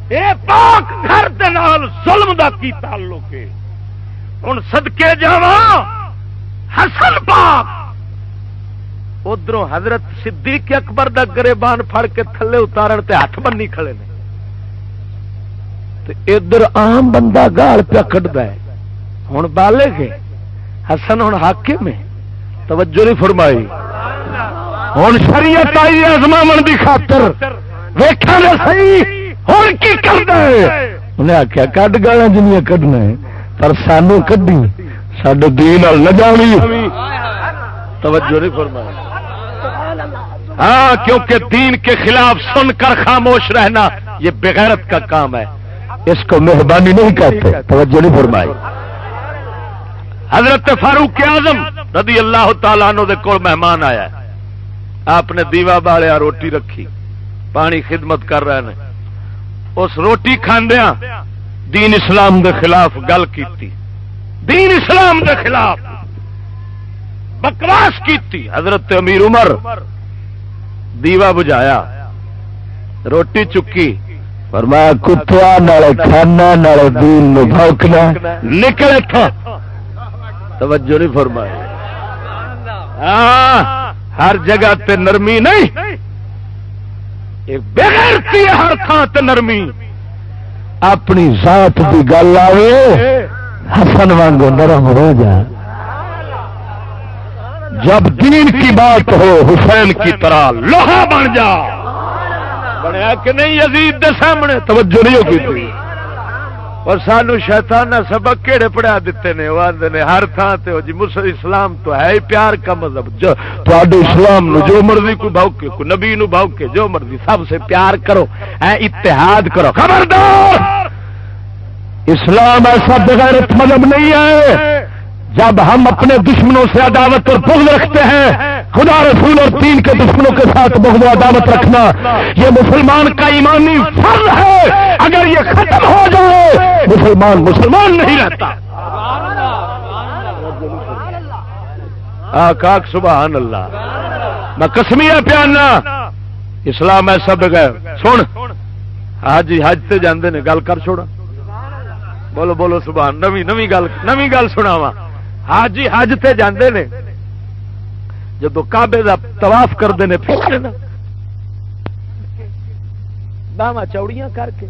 اے پاک گھر دے نال ظلم دا کی تعلق ہے؟ ہن صدکے جاواں؟ حسن پاک! ادھر حضرت صدیق اکبر دا گریبان پھڑ کے تھلے اتارن تے ہاتھ بنی کھڑے نے۔ ادھر آم بندہ گال پیا کٹتا ہے۔ ہوں بالے گے حسن ہوں حاکم ہے۔ توجہ نہیں فرمائی۔ ہوں شریعت آئی ازماون کی خاطر۔ ویخا صحیح۔ ہوں کی کرنا انہیں آخیا کڈ گالا جنیا کڈنا ہے۔ پر سانو کڈی سڈے دین نہ جانی توجہ نہیں فرمائی ہاں کیونکہ دین کے خلاف سن کر خاموش رہنا یہ بغیرت کا کام ہے اس کو مہربانی نہیں کہتے توجہ نہیں فرمائی حضرت فاروق اعظم رضی اللہ تعالیٰ عنہ دے کول مہمان آیا آپ نے دیوا بالیا روٹی رکھی پانی خدمت کر رہے ہیں اس روٹی کھاندیا دین اسلام دے خلاف گل کی دین اسلام دے خلاف بکواس کی حضرت امیر عمر دیوا بجایا روٹی چکی۔ فرمایا کتیا نالے کھانا، نالے دین نو بھوکنا۔ نکل توجہ نہیں فرمایا ہاں ہر جگہ تے نرمی نہیں۔ بغیرتی ہر تھان تے نرمی۔ اپنی ذات کی گل آئے حسن وانگو نرم ہو جائے جب دین کی بات ہو، حسین کی طرح لوہا بن جا۔ بنیا کہ نہیں عزیز دے سامنے توجہ نہیں ہوگی اور سانو شیطان نے سبق کہڑے پڑھا دیتے نے؟ وہ آدھے نے ہر تھان تے ہو جی مسلم اسلام تو ہے ہی پیار کا مذہب۔ جو اسلام نو جو مرضی کو بھوکے کو نبی نو بھوکے جو مرضی، سب سے پیار کرو ہے اتحاد کرو۔ خبردار! اسلام ایسا بغیرت مذہب نہیں ہے۔ جب ہم اپنے دشمنوں سے عداوت اور بغض رکھتے ہیں، خدا رسول اور تین کے دشمنوں کے ساتھ بغض و عداوت رکھنا، یہ مسلمان کا ایمانی فرض ہے۔ اگر یہ ختم ہو جائے، مسلمان مسلمان نہیں رہتا۔ آخ سبحان اللہ۔ میں کسمیا پیانا، اسلام ایسا بغیر۔ سن۔ حج حج سے جانے نے، گل کر چھوڑا۔ بولو بولو، سبحان۔ نوی نوی گل نوی گل سنا وا حج حج سے جانے نے۔ جب کابے کا تواف کرتے ہیں پھر باوا چوڑیاں کر کے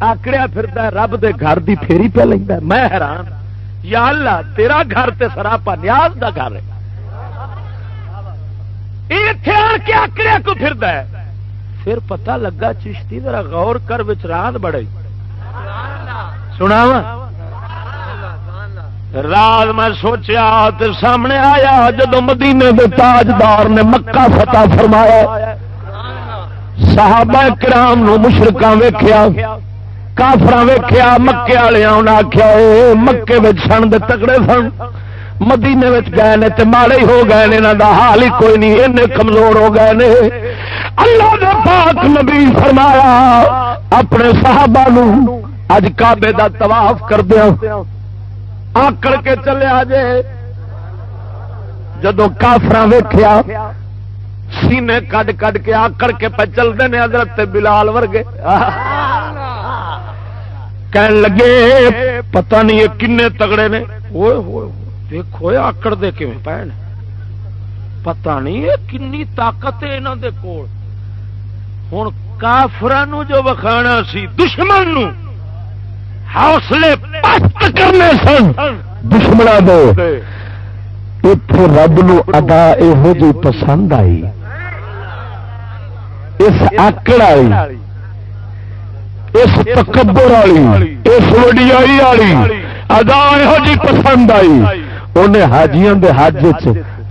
آکڑیا پھرتا رب دے گھر دی پھیری پہ لینا میں حیران، یا اللہ، تیرا گھر تے سراپا نیاز دا گھر ہے۔ کے آکڑیا کو پھردا ہے۔ پھر پتہ لگا چشتی، ذرا غور کر، وچ رات بڑے سنا رات میں سوچیا تے سامنے آیا جدو مدینے دے تاجدار نے مکہ فتح فرمایا۔ صحابہ کرام نو مشرکاں ویکھیا کافر ویخیا مکے والے آخیا مکے سن دے تگڑے سن۔ مدینے گئے نے تے ماڑے ہی ہو گئے نے یہاں دا حال ہی کوئی نہیں این کمزور ہو گئے نے۔ اللہ نے پاک نبی فرمایا، اپنے صحابہ نو اج کابے دا طواف کر دیا آکڑ کے چلے آجے۔ جدو کافر ویخیا سینے کڈ کڈ کے آکڑ کے پہ چلتے ہیں حضرت بلال ورگے۔ کہن لگے، پتہ نہیں یہ کنے تگڑے نے۔ ہوئے ہوئے، دیکھو آکڑ دے کیون پہن۔ پتہ نہیں یہ کنی طاقت ہے یہاں دے کول۔ ہوں کافران جو وکھانا سی، دشمن نو حوصلے پست کرنے سن دشمنا دو اتو رب نو ادا یہو جی پسند آئی۔ اس آکڑ آئی، اس تکبر والی اس وڈیائی والی ادا یہو جی پسند آئی۔ انہیں حاجیاں دے حج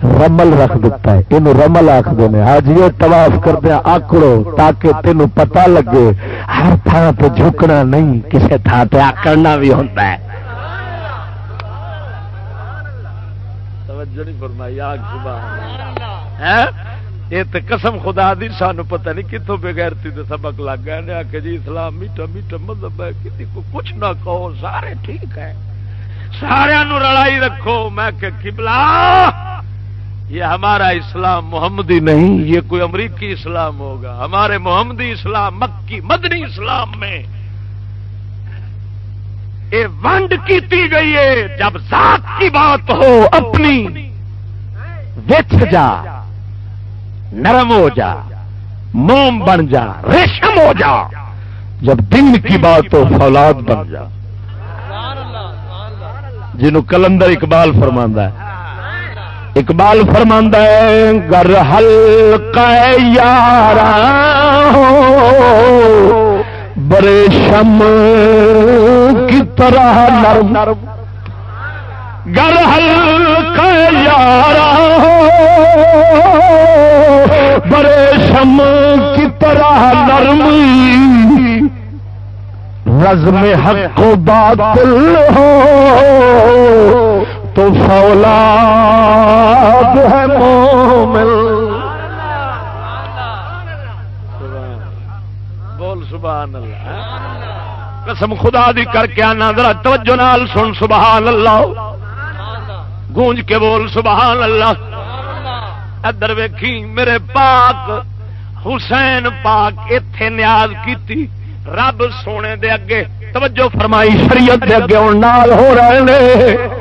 رمل رکھ دیتا ہے۔ یہ رمل آخر نے حاجی طواف کردیا آکڑو، تاکہ تینوں پتہ لگے، ہر تھان پہ جھکنا نہیں کسی تھان پہ آکڑنا بھی ہوتا ہے۔ ہاں؟ یہ تو قسم خدا دی، سانو پتہ نہیں کتوں بغیر سبق لگ گئے نے آ جی اسلام میٹھا میٹھا مطلب ہے، کسی کو کچھ نہ کہو، سارے ٹھیک ہے سارا رڑائی رکھو، میں کہ کبلا یہ ہمارا اسلام محمدی نہیں، یہ کوئی امریکی اسلام ہوگا۔ ہمارے محمدی اسلام مکی، مدنی اسلام میں۔ یہ ونڈ کی گئی ہے، جب ذات کی بات ہو، اپنی۔ وچ جا، نرم ہو جا، موم بن جا، ریشم ہو جا، جب دن کی بات ہو، فولاد بن جا۔ جنہوں کلندر اقبال فرما ہے اقبال فرما ہے، گر ہلکا یار برے شم کی طرح نرم۔ نرم گر ہلکا یار برے شم کی طرح نرم۔ رزم حق و باطل ہو تو فولاد ہے مومن۔ بول سبحان اللہ ہاں۔ قسم خدا دی کر کے آنا، ذرا توجہ نال سن، سبحان اللہ۔ گونج کے بول، سبحان اللہ۔ ادھر ویکھی، میرے پاک حسین پاک اتے نیاز کی رب سونے دے اگے، توجہ فرمائی، شریعت دے اگے نال ہو رہے ہیں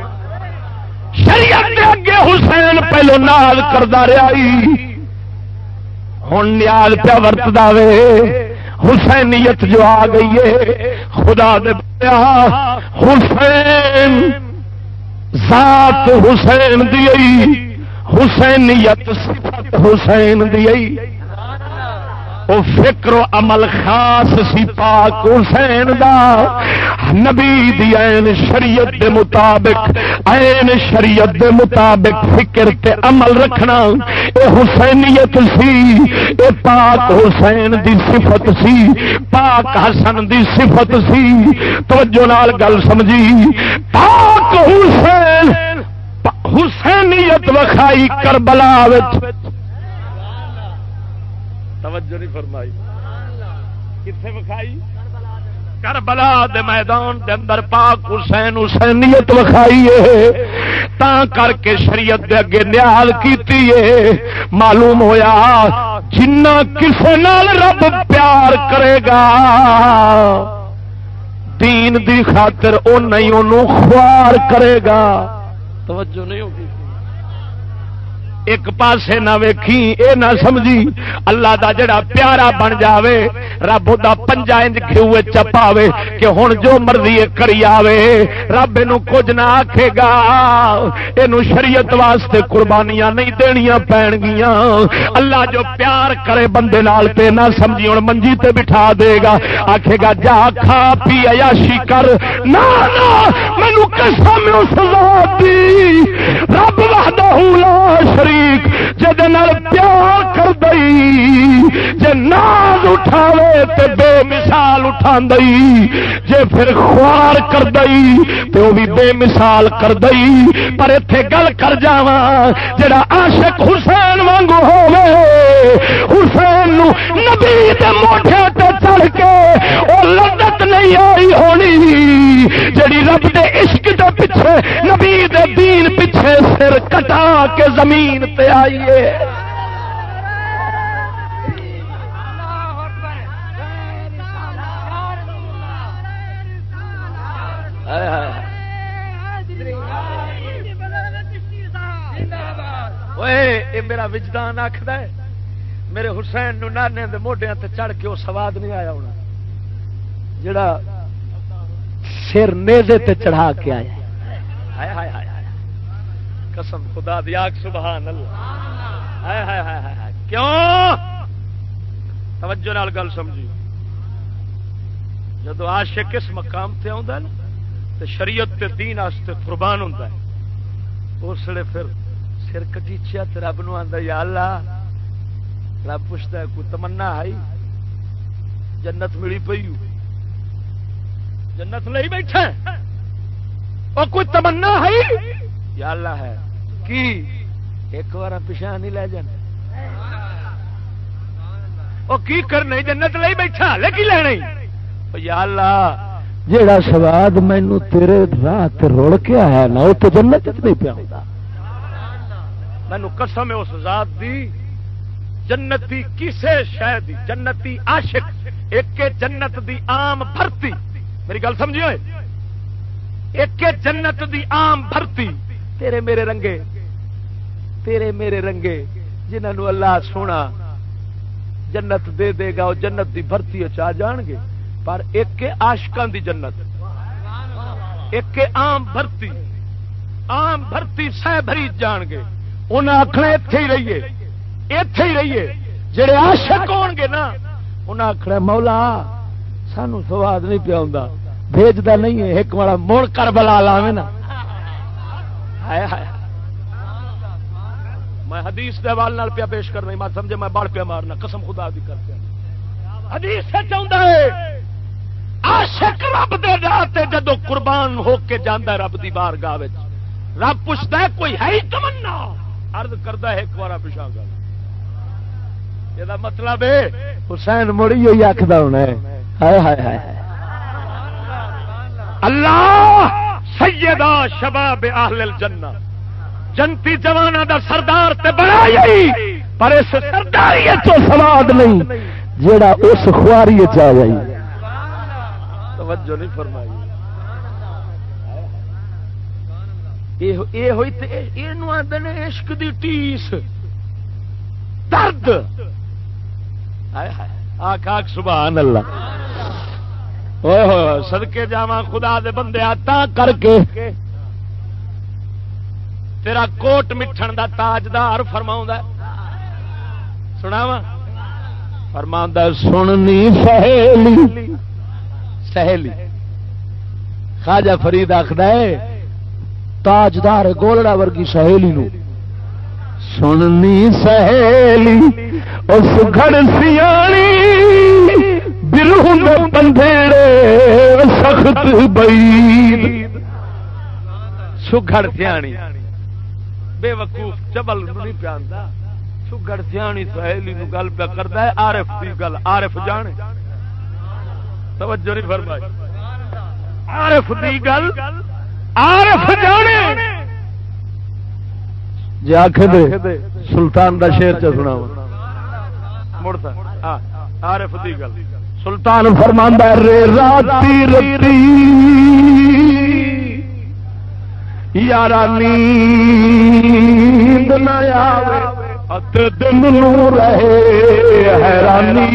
شریعت دے اگے حسین پہلو نال کردا رہا ہوں نیاز پیا ورت وے۔ حسینیت جو آ گئی ہے، خدا دے پیا حسین، ذات حسین دی حسینیت صفت حسین دی او فکر و عمل خاص سی پاک حسین دا۔ نبی دی این شریعت دے مطابق این شریعت دے مطابق فکر تے عمل رکھنا۔ اے حسینیت سی، اے پاک حسین دی صفت سی۔ پاک حسن دی صفت سی۔ توجہ نال گل سمجھی۔ پاک حسین، حسینیت وکھائی کربلا توجہ نہیں فرمائی۔ کتنے وکھائی؟ کربلا دے میدان دے اندر پاک حسین حسینیت وکھائیے تا کر کے شریعت دے اگے نیال کیتی ہے۔ معلوم ہویا جنہ کسے نال رب پیار کرے گا۔ دین دی خاطر او نہیں انہوں خوار کرے گا۔ توجہ نہیں ہوگی۔ ایک پاسے نہ ویکھی، اے نہ سمجھی۔ اللہ دا جڑا پیارا بن جاوے، رب دا پنجا انج گھیوے چپاوے کہ ہن جو مرضی کری آوے۔ رب اینو کچھ نہ آکھے گا۔ اینو شریعت واسطے قربانیاں نہیں دینیاں پین گیاں اللہ جو پیار کرے بندے نال تے نہ سمجھی، ہن منجی تے بٹھا دے گا۔ آکھے گا، جا کھا، پی، عیاشی کر۔ نہ نہ مینوں قسم اس ذات دی رب وحدہ لا شریک شریک پیار کر دئی، جے ناز اٹھاوے تے بے مثال اٹھا دئی، جے پھر خوار کر دئی تے وہ بھی بے مثال کر دئی۔ پر اتے گل کر جا جڑا عاشق حسین وانگو ہوے حسین نو نبی دے موٹے تے چڑھ کے او لذت نہیں آئی ہونی، جڑی رب دے عشق دے پیچھے، نبی دے دین پیچھے سر کٹا کے زمین پہ آئیے۔ میرا وجدان آخد میرے حسین نو نانے دے موڈیا تے چڑھ کے وہ سواد نہیں آیا ہونا۔ جڑا سر نیزے تے چڑھا کے آیا۔ ہائے ہائے ہائے۔ قسم، خدا دیا سبحان اللہ۔ کیوں؟ توجہ نال گل سمجھی۔ جدو عاشق اس مقام تے آتا نا شریعت تے دین آستے قربان ہوں اس لیے پھر سر کٹیچیا تو رب نو آتا یا اللہ، رب پوچھتا ہے، کوئی تمنا آئی؟ جنت ملی پی جنت نہیں بیٹھا اور کوئی تمنا ہے یا اللہ ہے۔ کی؟ ایک بار پچھا نہیں لے جانا وہ کی کرنا جنت لے بیٹھا لیکن لینا یا اللہ، جیڑا سواد مینو تیرے راہ رڑ کے آیا نا وہ تو جنت نہیں پیا ہوتا مینو قسم اس ذات دی، جنتی کسے شہ دی، جنتی عاشق، ایک جنت دی عام بھرتی۔ میری گل سمجھو ایک جنت دی عام بھرتی۔ تیرے میرے رنگے تیرے میرے رنگے، جنہوں اللہ سونا جنت دے دے گا، وہ جنت دی بھرتی آ جان گے۔ پر ایک آشکان دی جنت، ایک آم بھرتی آم بھرتی سہ بھری جان گے۔ انہیں آخنا اتے ہی رہیے اتے ہی رہیے۔ جڑے آشک ہو گے نا انہیں آخنا مولا، سانو سواد نہیں پیا بھیجتا نہیں ہے، ایک بڑا مڑ کر بلا لاوے نا۔ ہائے ہائے۔ میں حدیث کے حوالے پیا پیش کرنا میں سمجھے میں بڑھ پیا مارنا قسم خدا دی حدیث سے چاہتا ہے عاشق رب دے راہ جدو قربان ہو کے جانا رب دی بار گاہ رب پوچھتا ہے کوئی ہے ہی تمنا؟ ارد کرتا ہے ایک بار پچھا گل یہ مطلب ہے حسین مڑی ہوئی آخر ہونا اللہ سیدہ شباب اہل الجنہ۔ جنتی جوانا دا سردار تے بڑا پر اس سرداری تو سواد نہیں، جیڑا اس خواری چ توجہ نہیں فرمائی۔ عشق دی ٹیس۔ درد۔ آخ آخ سبحان اللہ۔ سدکے جاوا خدا دے بندے آتا کر کے۔ تیرا کوٹ مٹھن دا تاجدار فرما سنا وا فرما سننی سہیلی۔ سہیلی۔ خاجا فرید آخر تاجدار گولڑا ورگی سہیلی نو۔ سننی سہیلی، اس گھر سیانی بلو بندھیڑے سخت بئی سگڑ سیانی۔ بے وقوف چبل نہیں پیانتا سگڑ سیانی سہیلی گل پیا کرتا ہے آرف کی گل۔ آرف جانے۔ توجہ نہیں فرمائی۔ عارف دی گل۔ عارف جانے۔ جی آخ سلطان دا شیر چ سنا مڑتا عارف دی گل۔ سلطان فرماندا رے راتی رتی۔ یارا نیند نہ آوے ات دن نو رہے حیرانی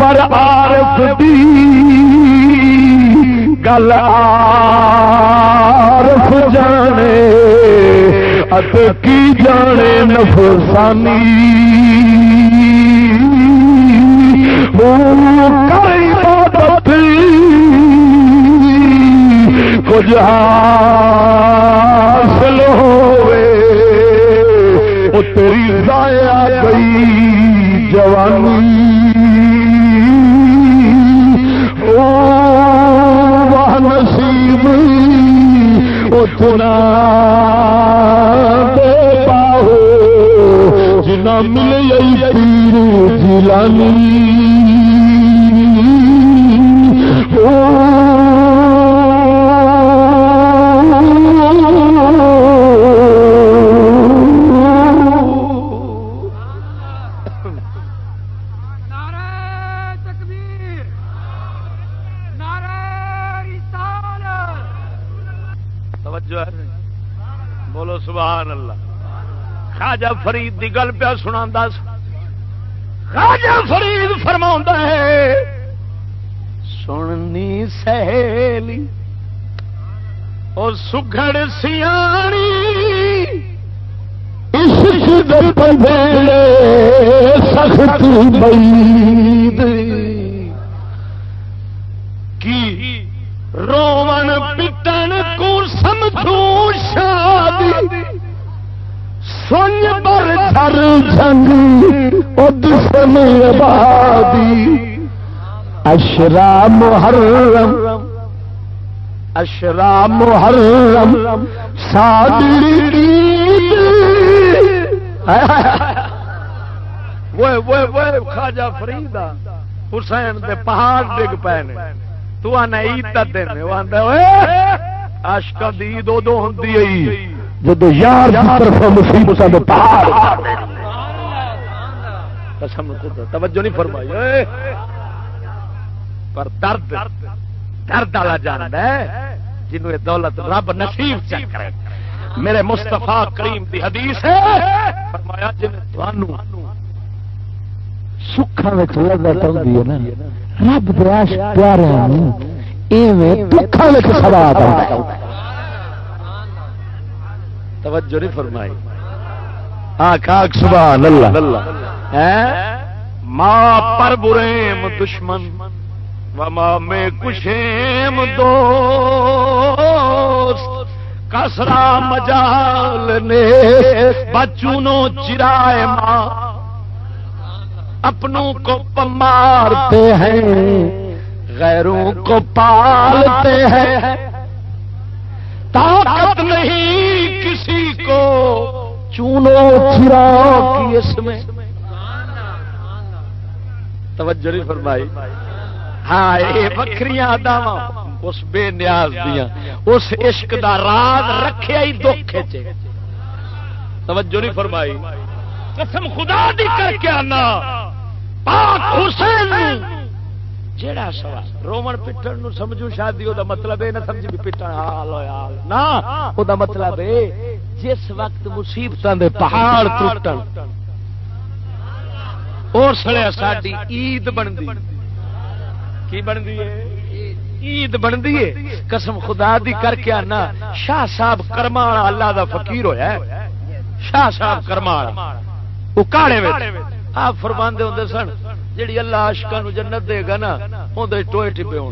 پر عارف دی گل عارف جانے ات کی جانے نفسانی کر عبادت کچھ حاصل ہوئے۔ وہ تیری ضائع گئی جوانی۔ او وہ نصیب اتنا دے پاؤ جنا مل پیر جلانی بولو خواجہ فرید دی گل پیا سنا خواجہ فرید فرما ہے، سننی سہیلی اور سگڑ سیانی سخت بئی۔ جنگ ادسن آبادی۔ اشرا محرم اشرا محرم سادری خاجا فرید حسین دے پہاڑ ڈگ پے تو آنا عید کا دن وہ دی عید ادو ہوں جب یار مصیبت پہاڑ۔ توجہ نہیں فرمائی۔ پر درد درد والا جانا ہے جنہوں یہ دولت رب نصیب چیک کرے۔ میرے مستفا کریم دی حدیث ہے۔ فرمایا جن سکھا لذت ہے نا، رب توجہ نہیں فرمائی۔ آخ سبحان اللہ۔ ماں پر بریم دشمن وما میں کشیم دوست، کسرا مجال نے بچونو چرائے ماں اپنوں کو مارتے ہیں، غیروں کو پالتے ہیں۔ طاقت نہیں کسی کو چونو چرا کی اس میں۔ توجہ نہیں فرمائی۔ ہاں یہ بکری اس بے نیاز دیا اس عشق دا راز رکھے ہی دکھ توجہ نہیں فرمائی۔ قسم خدا دی کر کے آنا۔ پاک حسین۔ جیڑا سوال، رومن پٹن نو سمجھو شادی وہ مطلب یہ نہ سمجھ بھی پٹن حال ہوا نہ وہ مطلب اے، جس وقت مصیبت دے پہاڑ ٹوٹن سڑیا ساری عید بنتی۔ کی بنتی ہے؟ عید بنتی ہے۔ قسم خدا دی کر کے آنا۔ شاہ صاحب کرما اللہ دا فقیر ہویا ہے۔ شاہ صاحب کرما وہ کاڑے آپ فرما ہوں سن جی اللہ آشکا جنت دے گا نا اندر ٹوئے ٹپے ہو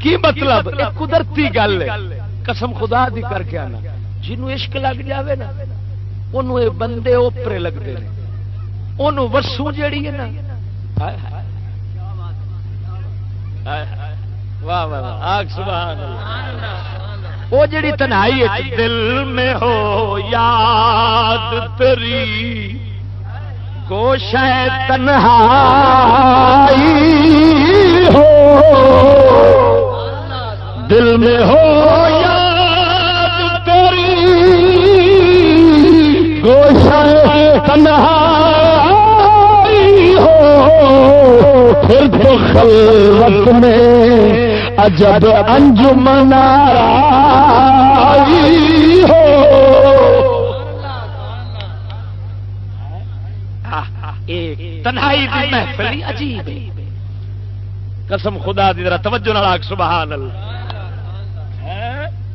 کی مطلب؟ قدرتی گل قسم خدا دی کر کے آنا۔ جنوں عشق لگ جاوے نا، انہوں اے بندے اوپرے لگتے ہیں۔ انہوں وسو جیڑی ہے نا۔ واہ واہ آگ، سبحان اللہ۔ وہ جڑی تنہائی ہے، دل میں ہو یاد تری۔ گوش تنہائی ہو۔ دل میں ہو یاد گوش تنہائی ہو پھر تو خلوت میں عجب انجمن ہو۔ تنہائی دی محفل عجیب قسم خدا دی ذرا توجہ نال آگ سبحان اللہ۔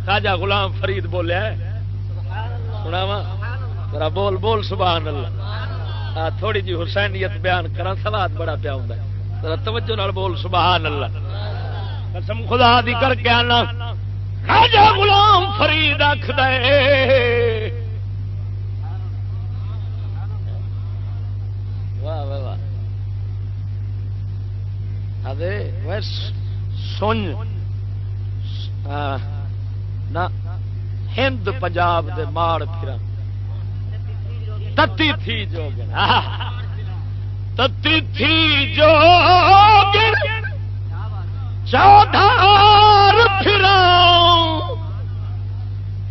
خواجہ غلام فرید بولیا سنا وا ذرا بول بول، سبحان اللہ۔ تھوڑی جی حسینیت بیان کرا سواد بڑا پیا ہوں ذرا توجہ نال بول، سبحان اللہ۔ قسم خدا دی کر کے آنا۔ راجا غلام فرید آخ دے سن۔ ہند، پنجاب دے ماڑ پھر تتی تھی جو تتی تھی جو چودھار پھر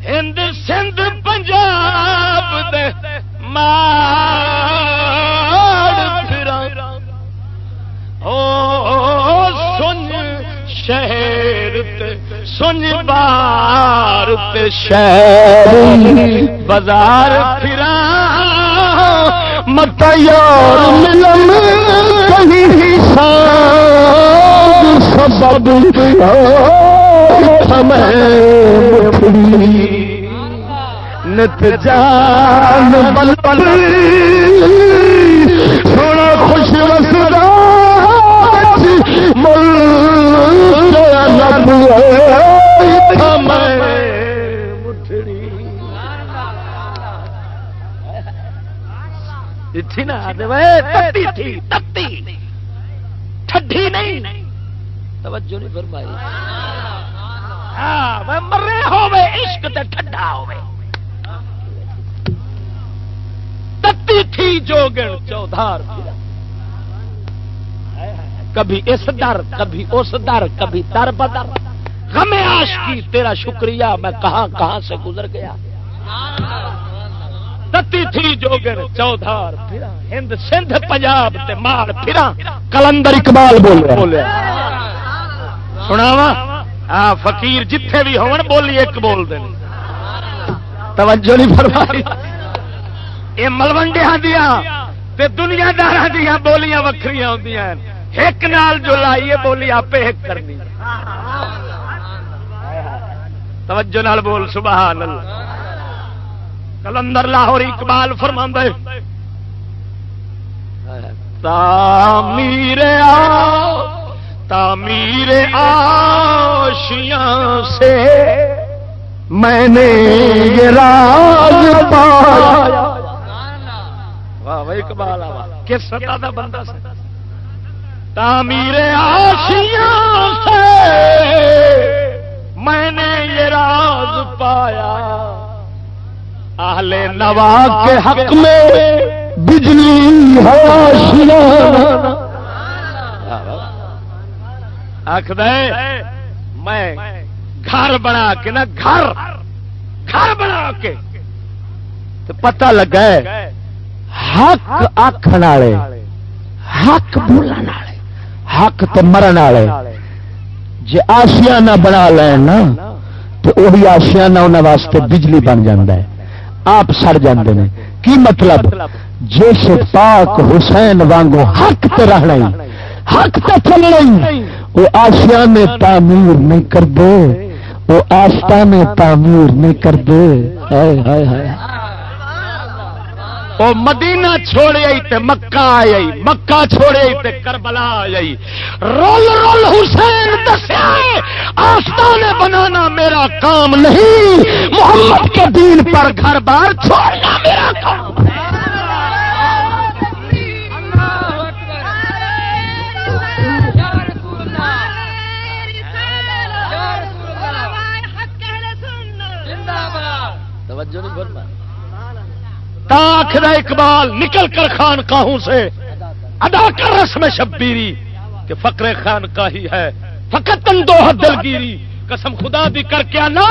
ہند سندھ پنجاب دے مار پھر او سن شہر سن بار شہر بازار پھر مت یار ملن کہیں سبب نت جان بل بل سونا خوش وسدا مل تھی نا تتی تھی تتی۔ ٹھڈی نہیں۔ توجہ نہیں فرمائی۔ ہاں مرے ہوے عشق تے ٹھڈا ہوے تتی تھی جوگن چودھار کبھی اس در کبھی اس در کبھی در بدر۔ غم عاشقی تیرا شکریہ میں کہاں کہاں سے گزر گیا؟ تتی تھی جوگن چودھار ہند سندھ پنجاب تے مار پھرا کلندر اقبال بولیا۔ سناوا ہاں فقیر جتھے بھی ہون بولی ایک بول دیں توجہ نہیں فرمائی۔ یہ ملوڈیا دیا تے دنیا دار دیا بولیاں وکری ہوتی ایک نال جو لائیے بولی آپ ایک کرنی۔ توجہ نال بول سبحان اللہ۔ کلندر لاہور اقبال فرما تعمیر آ، تعمیر آشیاں سے میں نے یہ راز پایا۔ واہ واہ، اقبال کس سطح کا بندہ سے تعمیر آشیاں سے میں نے یہ راز پایا۔ اہل نوا کے حق میں بجلی آخد میں گھر بنا کے نا گھر گھر بنا کے۔ پتا لگا حق آخر والے حق بولن والے حق تو مرن والے جی آسیا نہ بنا لین تو وہی آسیا نہ انہوں واسطے بجلی بن جاتا ہے۔ آپ سڑ جاندے نے۔ کی مطلب؟ جس پاک حسین وانگو حق تے رہنا حق تے چلنا وہ آسیا میں تعمیر نہیں کر دے وہ آستا میں تعمیر نہیں کر دے وہ مدینہ چھوڑے آئی تے مکہ آئی مکہ چھوڑے آئی تے کربلا آئی۔ رول رول حسین دسیا آستان بنانا میرا کام نہیں۔ محمد کے دین پر گھر بار چھوڑنا میرا کام۔ تا آخر اقبال نکل کر خان کاہوں سے ادا کر رسم شبیری کہ فقر خان کا ہی ہے، فقط دو دلگیری، قسم خدا دی کر کے آنا،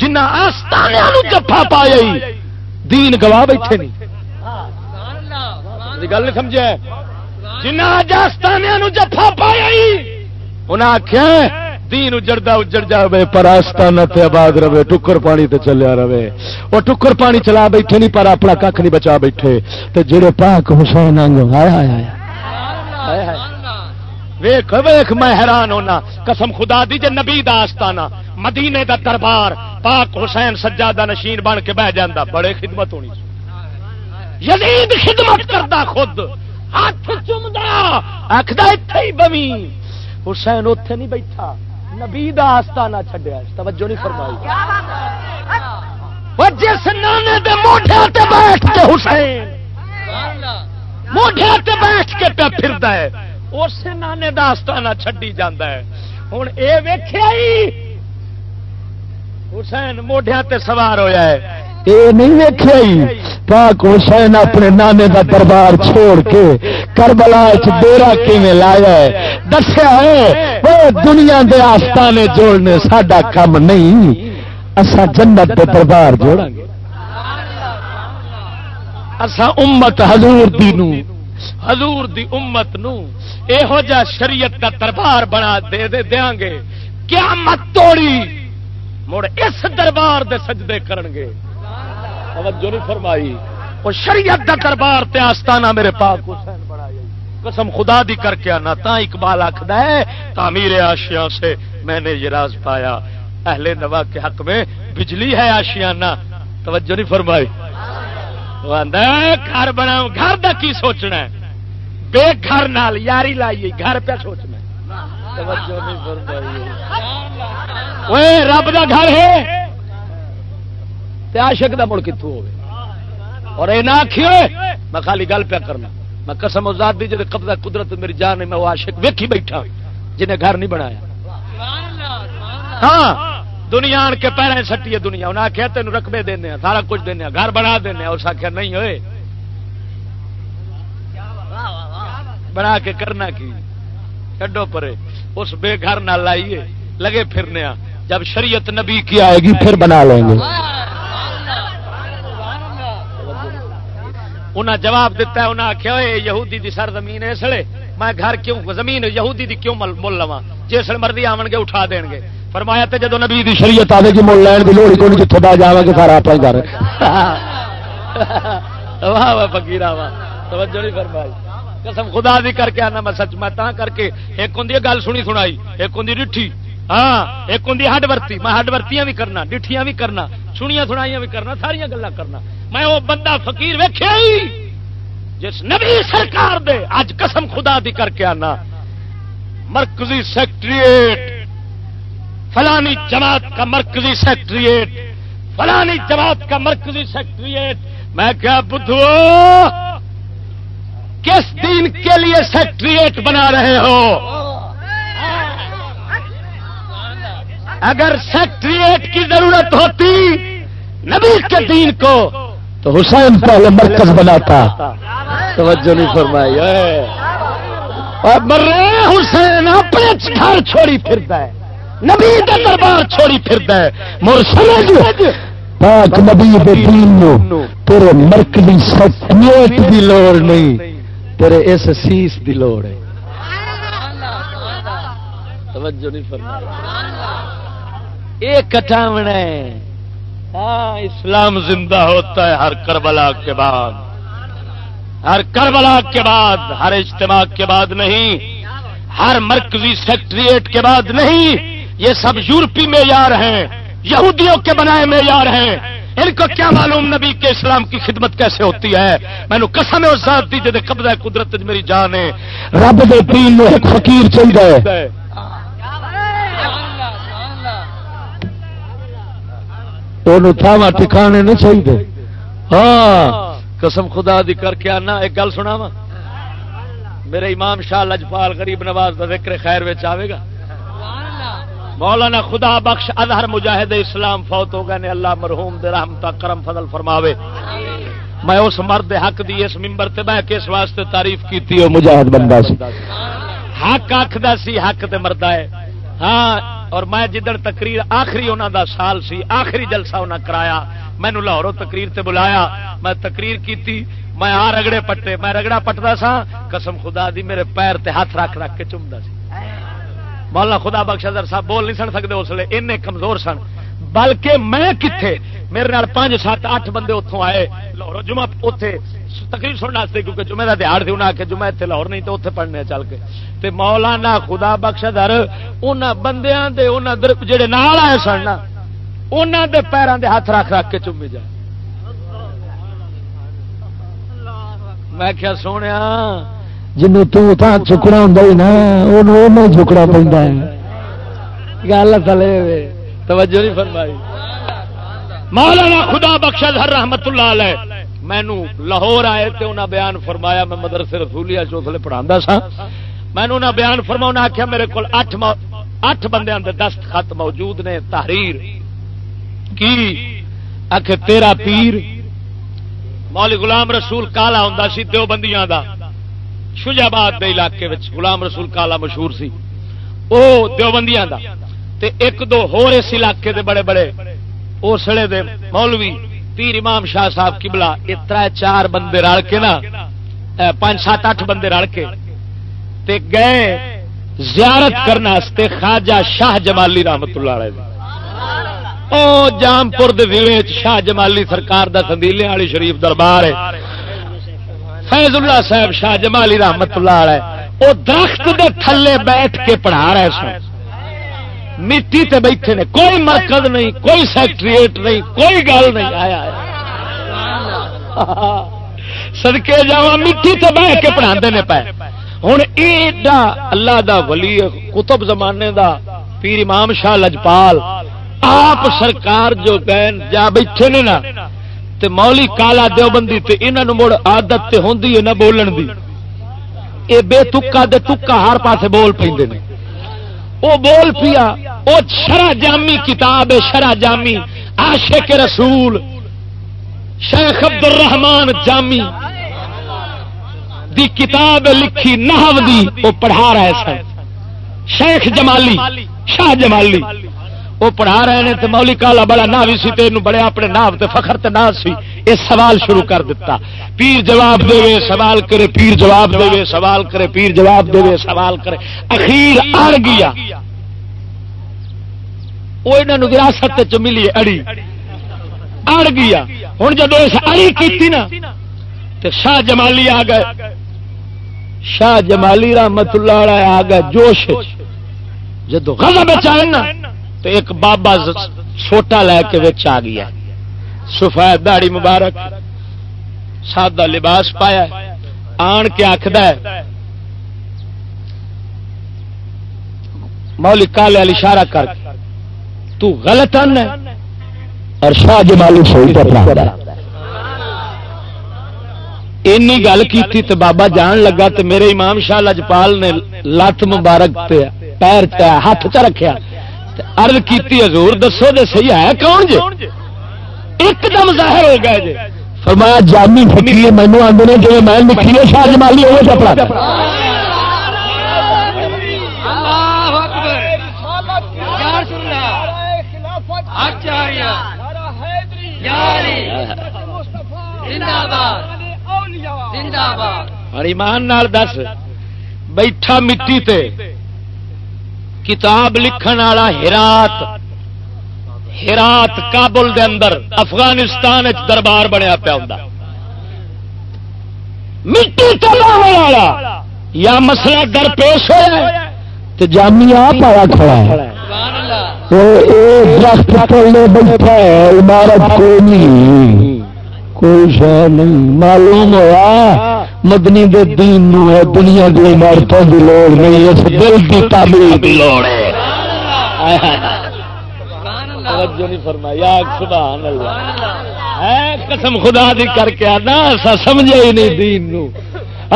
جنہ آستانے جفا پایا دین گواہ بیٹھے نہیں۔ گل نہیں سمجھا جنہ آج آستانے جفا پایا انہیں آخیا دین اجڑتا اجڑ جائے پر آستانہ تے آباد رہے ٹکر پانی تے چلیا رہے وہ ٹکر پانی چلا بیٹھے نہیں، پر اپنا کھ نہیں بچا بیٹھے۔ تے جڑے پاک حسین آنگو، آیا آیا ویخ ویخ میں حیران ہونا۔ قسم خدا دی جے نبی دا آستانہ مدینے دا دربار پاک حسین سجادہ نشین بن کے بہ جانا بڑے خدمت ہونی۔ یزید خدمت کردا خود، ہاتھ چمدا آخدا اتے ہی بمی۔ حسین اتے نہیں بیٹھا۔ نبی دا آستانہ چھڈیا توجہ نہیں فرمائی۔ جس نانے دے موڈے تے بیٹھ کے حسین موڈے تے بیٹھ کے پہ پھردا ہے اس نانے کا آستانہ چڈی جانا ہے۔ ہوں یہ ویخیا حسین موڈیا تے سوار ہویا ہے۔ یہ نہیں ویخیا پاک حسین اپنے نانے کا دربار چھوڑ کے کربلا ڈیرا کیون لایا ہے؟ دسیا ہے، وہ دنیا دے آستانے جوڑنے ساڈا کام نہیں۔ اصا جنت دے دربار جوڑا گے۔ امت حضور دی نو۔ حضور دی امت نو یہو جا شریعت کا دربار بنا دے دے دیاں گے۔ کیا مت توڑی، مڑ اس دربار دے سجدے کرن گے۔ توجہ نہیں فرمائی۔ وہ شریعت دا دربار تے آستانہ میرے پاک حسین بڑا قسم خدا دی کر کے آنا، تا اقبال آخد ہے، تعمیر آشیا سے میں نے یہ راز پایا۔ اہل نوا کے حق میں بجلی ہے آشیانہ۔ توجہ نہیں فرمائی۔ گھر بناؤ گھر دا کی سوچنا ہے؟ بے گھر نال یاری لائیے، گھر پہ سوچنا توجہ نہیں فرمائی۔ رب دا گھر ہے۔ عاشق دا مڑ کتوں ہو اور یہ نہ آخیو میں خالی گل پیا کرنا۔ میں قسم ازاد دی جی قبضہ قدرت میری جان میں وہ عاشق ویکھی بیٹھا جنہیں گھر نہیں بنایا۔ ہاں دنیا آن کے پیرے سٹی ہے دنیا۔ انہیں آخیا تین رقبے دینا سارا کچھ دینا گھر بنا دینا اس آخیا نہیں ہوئے۔ بنا کے کرنا کی؟ کڈو پرے، اس بے گھر نہ لائیے، لگے پھرنے جب شریعت نبی کی آئے گی، پھر بنا لیں گے۔ انہیں جواب دیتا ہے انہیں آخیا ہوئے یہودی دی سر زمین اس لیے میں گھر کیوں، زمین یہودی دی کیوں مل لوا جس مرضی آن گے، اٹھا دین گے۔ فرمایا تے جدو نبی دی شریعت آئے گی، مل لین کی لوڑ کو جتوں بہ جا گے سارا آپ گھر واہ واہ فکیرا واہ۔ توجہ نہیں فرمائی۔ قسم خدا دی کر کے آنا میں سچ میں کر کے ایک ہوں گل سنی سنائی، ایک ہوں ڈٹھی ہاں ایک ہوں ہڈ ورتی، میں ہڈ ورتیاں بھی کرنا، ڈٹھیاں بھی کرنا سنیا سنائیاں بھی کرنا ساریا گلا کرنا۔ میں وہ بندہ فقیر ویخیا جس نبی سرکار دے اج قسم خدا دی کر کے آنا۔ مرکزی سیکٹریٹ، فلانی جماعت کا مرکزی سیکٹریٹ، فلانی جماعت کا مرکزی سیکٹریٹ۔ میں کیا بدھو، کس دین کے لیے سیکٹریٹ بنا رہے ہو؟ اگر سیکٹریٹ کی ضرورت ہوتی، نبی کے دین کو، تو حسین پہلے مرکز بناتا۔ توجہ نہیں فرمائی مر رہے حسین اپنے گھر چھوڑی پھرتا ہے، نبی دربار چھوڑی پھرتا ہے۔ مر سمجھ پاک نبی دین تیرے مرکزی سیکٹریٹ کی لوڑ نہیں، تیرے اس سیس دی لوڑ ہے۔ توجہ نہیں فرمائی۔ ایک کٹاونا ہے ہاں اسلام زندہ ہوتا ہے ہر کربلا کے بعد۔ ہر کربلا کے بعد، ہر اجتماع کے بعد نہیں۔ ہر مرکزی سیکٹریٹ کے بعد نہیں۔ یہ سب یورپی معیار ہیں، یہودیوں کے بنائے معیار ہیں۔ ان کو کیا معلوم نبی کے اسلام کی خدمت کیسے ہوتی ہے؟ میں قسم ہے ذات دی جی قبضہ قدرت میری جان ہے۔ رب دے دین میں ایک فقیر چل گئے۔ تھاوا ٹکانے نہیں چاہیے ہاں۔ قسم خدا دی کر کے آنا، ایک گل سنا وا میرے امام شاہ لجپال غریب نواز کا ذکر خیر آئے گا۔ مولانا خدا بخش ادہر مجاہد اسلام فوت ہو گئے نے، اللہ مرحوم دے رحمت کرم فضل فرماوے۔ میں اس مرد حق دی اس ممبر تے بہ کے اس واسطے تعریف کیتی ہو مجاہد بندہ سی۔ حق آخدا سی، حق تے مردا ہے۔ ہاں اور میں جدڑ تقریر آخری انہوں دا سال سی، آخری جلسہ انہوں کرایا مینو لاہوروں تقریر تے بلایا، میں تقریر کیتی، میں آ رگڑے پٹے، میں رگڑا پٹتا سا قسم خدا دی میرے پیر تے ہاتھ رکھ رکھ کے چومتا سی۔ مولا خدا بخش صاحب، بول نہیں سن سکتے اس لیے این کمزور سن۔ بلکہ میں کتنے میرے نال پانچ، سات، اٹھ بندے اتوں آئے۔ لاہور جمعہ اتے تقریر سننے واسطے، کیونکہ جمعے کا دیہڑ تھی انہیں آخیا جمعہ اتنے لاہور نہیں تو اتنے پڑھنے چل کے۔ تے مولانا خدا بخش در ان بندیاں دے ان جڑے نال آئے سن انہوں دے پیروں دے ہاتھ رکھ رکھ کے چومی جائے میں کیا سونے جنوں چکنا ہوں نا وہ چکنا پہ گل تلے توجہ نہیں فرمائی۔ مولانا خدا بخشد ہر رحمت اللہ علیہ، مینو لاہور آئے تے انہاں بیان فرمایا، میں مدرسے رسولیا چوتھلے پڑھا سا۔ مینو انہیں بیان فرما انہیں آخیا میرے کو اٹھ اٹھ بندے اندر دست خط موجود نے، تحریر۔ کی؟ آخ تیرا پیر، مولی غلام رسول کالا ہوں سی دو بندیاں دا۔ شجاباد دے علاقے غلام رسول کالا مشہور سی۔ او دو بندیاں دا۔ تے ایک دو ہور اس علاقے دے بڑے بڑے اسلے دے مولوی، پیر امام شاہ صاحب کی بلا اتر چار بندے رل کے نا پانچ سات اٹھ بندے رل کے، تے گئے زیارت کرنا خواجہ شاہ جمالی رحمت اللہ علیہ او جام پور شاہ جمالی سرکار دا سندیلے والی شریف دربار ہے۔ فیض اللہ صاحب شاہ جمالی رحمت اللہ علیہ وہ درخت دے تھلے بیٹھ کے پڑھا رہے سن۔ مٹی تے بیٹھے نے، کوئی مرکز نہیں، کوئی سیکٹریٹ نہیں، کوئی گل نہیں۔ آیا سدکے جا مٹی تے بہ کے پڑھا نے پہ ہوں ایڈا اللہ دا ولی کتب زمانے دا پیر امام شاہ لجپال، آپ سرکار جو گئے جا بیٹھے نے نا، تے مولی کالا دیوبندی تے انہاں مڑ عادت تے ہوندی ہے نہ بولن دی۔ اے بے تکا دے تکا ہر پاسے بول پیندے نے۔ او بول پیا، او شرع جامی کتاب، شرع جامی، عاشق رسول، شیخ عبد الرحمان جامی دی کتاب لکھی نحو دی وہ پڑھا رہے سن۔ شیخ جمالی، شاہ جمالی وہ پڑھا رہے ہیں تو مولی کالا بڑا نہ بھی سی تین بڑے اپنے نام تے فخر تے نہ سی۔ یہ سوال شروع کر دیتا پیر جواب دے، سوال کرے، پیر جواب دے، سوال کرے، پیر جواب دے، سوال کرے۔ اخیر اڑ گیا۔ وہ انہوں وراثت چ ملی اڑی۔ اڑ گیا۔ ہوں جب اس اڑی کی نا تو شاہ جمالی آ گئے۔ شاہ جمالی رحمت اللہ آ گئے جوش جدو غضب آئے نا تو ایک بابا چھوٹا لے کے آ گیا۔ سفید داڑی مبارک سادہ لباس پایا آن کے آخد مولی کالے والی اشارہ کر تو غلط ان اور شاہ جمالی سوئی پر این گل کی تو بابا جان لگا تو میرے امام شاہ لجپال نے لت مبارک پیر ہاتھ چ رکھا ارد کی حضور، دسو دے صحیح ہے کون جی ایک دم ظاہر ہو گئے جی فرمایا جامی فکری مینو آدھے جی میں لکھی ہے شاہ جمالی وہ چپڑا ایمان دس بیٹھا مٹی تے کتاب لکھن والا ہرات ہرات کابل دے اندر افغانستان دربار بنیا پیا ہوں مٹی والا یا مسئلہ در پیش ہوا تو جامی آپ آیا کھڑا ہے۔ درخت پڑنے بیٹھا ہے، عمارت کوئی نہیں۔ کوئی شہ نہیں۔ معلوم ہوا مدنی دے دین نو ہے، دنیا دی عمارتوں دی لوڑ نہیں، اس دل کی تعمیر دی لوڑ ہے۔ توجہ نہیں فرمایا سبحان اللہ۔ اے قسم خدا دی کر کے آنا ایسا سمجھے ہی نہیں دین نو۔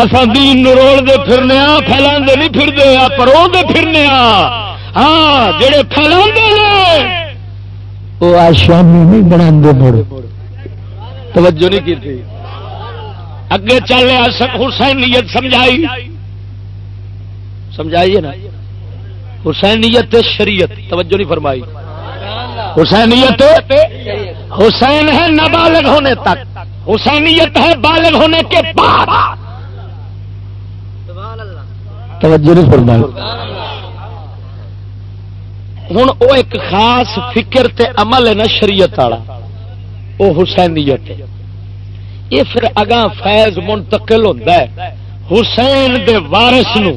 اصا دین نو روڑ دے پھرنے پھیلا نہیں پھر دے آ پرو دے پھرنے آ ہاں جڑے پھیلان دے پھیلا وہ آشامی نہیں بنا مڑ۔ توجہ نہیں کی تھی اگے چل حسینیت سمجھائی۔ سمجھائیے نا؟ حسینیت شریعت، توجہ نہیں فرمائی۔ حسینیت حسین ہے نابالغ ہونے تک۔ حسینیت ہے بالغ ہونے کے بعد۔ توجہ نہیں ہوں وہ ایک خاص فکر تے عمل ہے نا شریعت والا۔ وہ حسینیت ہے۔ یہ پھر اگاں فیض منتقل ہوتا ہے۔ حسین دے وارث نو۔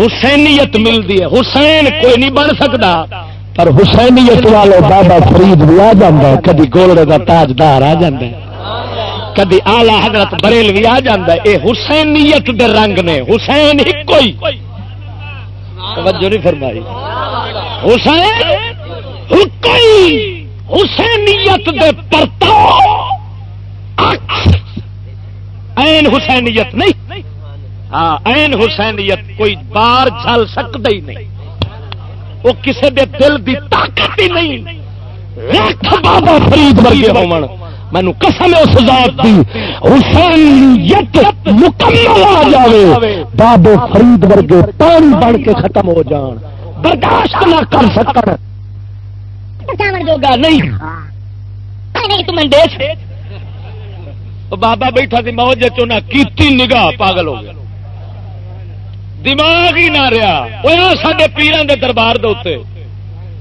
حسینیت ملتی ہے۔ حسین کوئی نہیں بن سکتا پر حسینیت والے بابا فرید بھی آ جا کدی گولڑے کا تاجدار آ جا کدی آلہ حضرت بریل بھی آ جا یہ حسینیت دے رنگ نے، حسین ہی۔ کوئی توجہ نہیں فرمائی۔ حسین حسینیت دے پرتاؤ۔ این حسینیت نہیں۔ ہاں این حسینیت کوئی بار چل سکتا ہی نہیں۔ وہ کسی دے دل دی طاقت ہی نہیں. بابا فرید ورگے ہو مینو قسم اس ذات دی. حسینیت مکمل آ جاوے. بابے فرید ورگے پانی بن کے ختم ہو جان. برداشت نہ کر سکن. نہیں. بابا بیٹھا سی موج چنا کیتی نگاہ پاگل ہو گیا. دماغ ہی نہ رہا۔ وہ سارے پیران کے دربار دے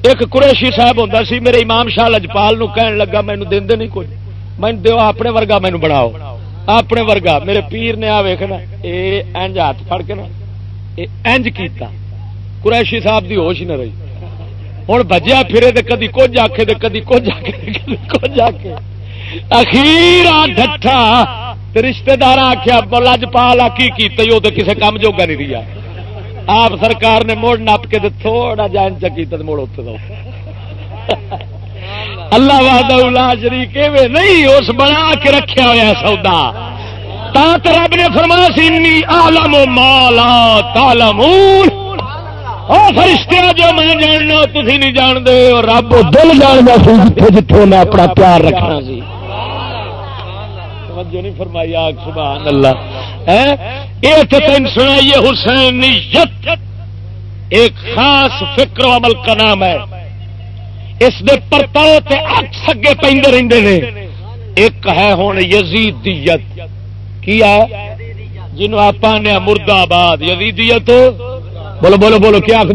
ایک قریشی صاحب ہوتا سی، میرے امام شاہ لجپال نو کہن لگا مینو دے نہیں کچھ میں دیو، اپنے ورگا مینو بناؤ۔ اپنے ورگا۔ میرے پیر نے آ ویخنا یہ انج ہاتھ فڑ کے نا انج کیتا۔ قریشی صاحب دی ہوش نہ رہی۔ ہوں بجیا پھرے تو کدی کچھ آخے تو کدی کچھ آخے کدی کچھ آخے اخیر ڈٹھا رشتے دار آخیا لج پالا کی وہ تو کسی کام جوگا نہیں رہا آپ سرکار نے موڑ نپ کے تھوڑا جان چکی تو موڑ اتنے دو۔ اللہ واد شریف نہیں اس بنا کے رکھا ہوا سودا۔ تا رب نے فرما سی آلم مالا تالم فرشتے جو میں جاننا تھی نہیں جانتے رب دل جاننا سی جتوں جتوں میں اپنا پیار رکھنا سی۔ توجہ نہیں فرمائی، آگ، سبحان اللہ۔ یہ تین سنائیے، حسین ایک خاص فکر و عمل کا نام ہے۔ اس دے پرتاؤ تے اکس اگے پہ رہتے ہیں ایک ہے ہوں یزیدیت کیا جنہوں آپ نے مرد آباد۔ یزیدیت بولو بولو بولو، کیا آخ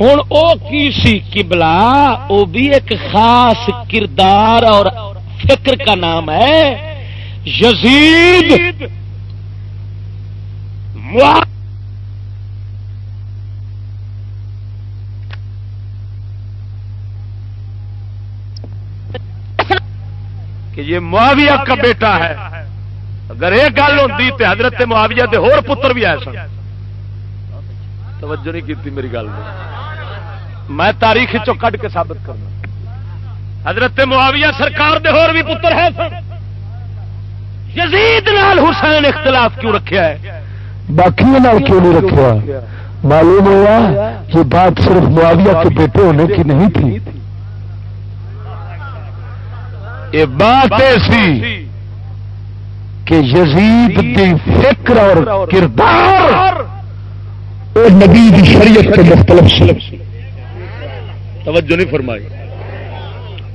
ہوں وہ کی سی؟ کبلا وہ بھی ایک خاص کردار اور فکر کا نام ہے یزید کہ یہ معاویہ کا بیٹا ہے۔ اگر یہ گل ہوتی تو حضرت معاویہ دے ہور پتر بھی آئے سن۔ توجہ نہیں کی میری گل میں تاریخ چو کٹ کے ثابت کرنا۔ حضرت معاویہ سرکار دے ہور بھی پتر ہے یزید نال حسین اختلاف کیوں رکھا ہے؟ باقی کیوں نہیں رکھا معلوم ہوا یہ بات صرف معاویہ کے بیٹے ہونے کی نہیں تھی۔ یہ بات ایسی کہ یزید دی فکر اور کردار اور نبی دی شریعت کے مختلف توجہ نہیں فرمائی۔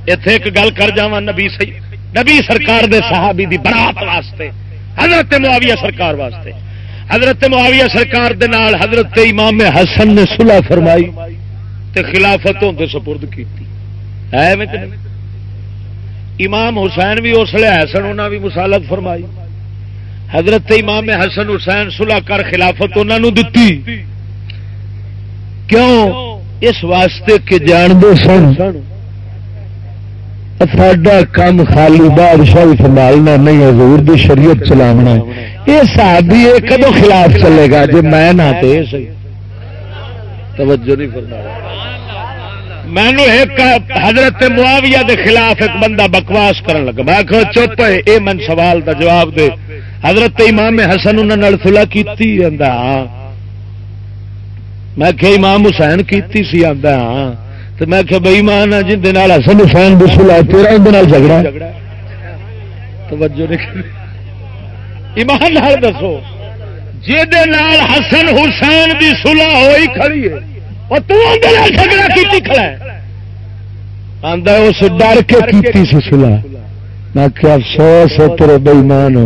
اتے ایک گل کر جا نبی سی نبی سرکار دے صحابی دی برات واسطے، حضرت معاویہ سرکار واسطے۔ حضرت معاویہ سرکار دے نال حضرت امام حسن نے صلح فرمائی تے خلافت ہوتے سپرد کی امام حسین بھی اس لیے سن انہوں بھی مسالت فرمائی۔ حضرت امام حسن حسین صلح کر خلافت انہوں دتی۔ کیوں؟ اس واسطے کہ جان دو سن ساڈا کام خالی بادشاہ سنبھالنا نہیں حضور دی شریعت چلاونا یہ صحابی یہ کدو خلاف چلے گا جی؟ میں نہ توجہ نہیں مینو ایک حضرت معاویہ دے خلاف ایک بندہ بکواس کرن لگا۔ میں کہ چپ ہے، اے من سوال دا جواب دے۔ حضرت امام حسن انہاں انہوں نے سلا کی میں کہ امام حسین کیتی سی آتا ہاں تو میں کہ بئی مان آ جن حسن حسین بسلا تیرا اندر جھگڑا توجہ ایمان نال دسو جہد حسن حسین بھی سلا ہوئی کھڑی ہے، اور تو جھگڑا کی کھڑا ہے۔ آدھا اس ڈر کے کیتی سی سلا میں کیا افسوس ہے، تیرے بےمان ہو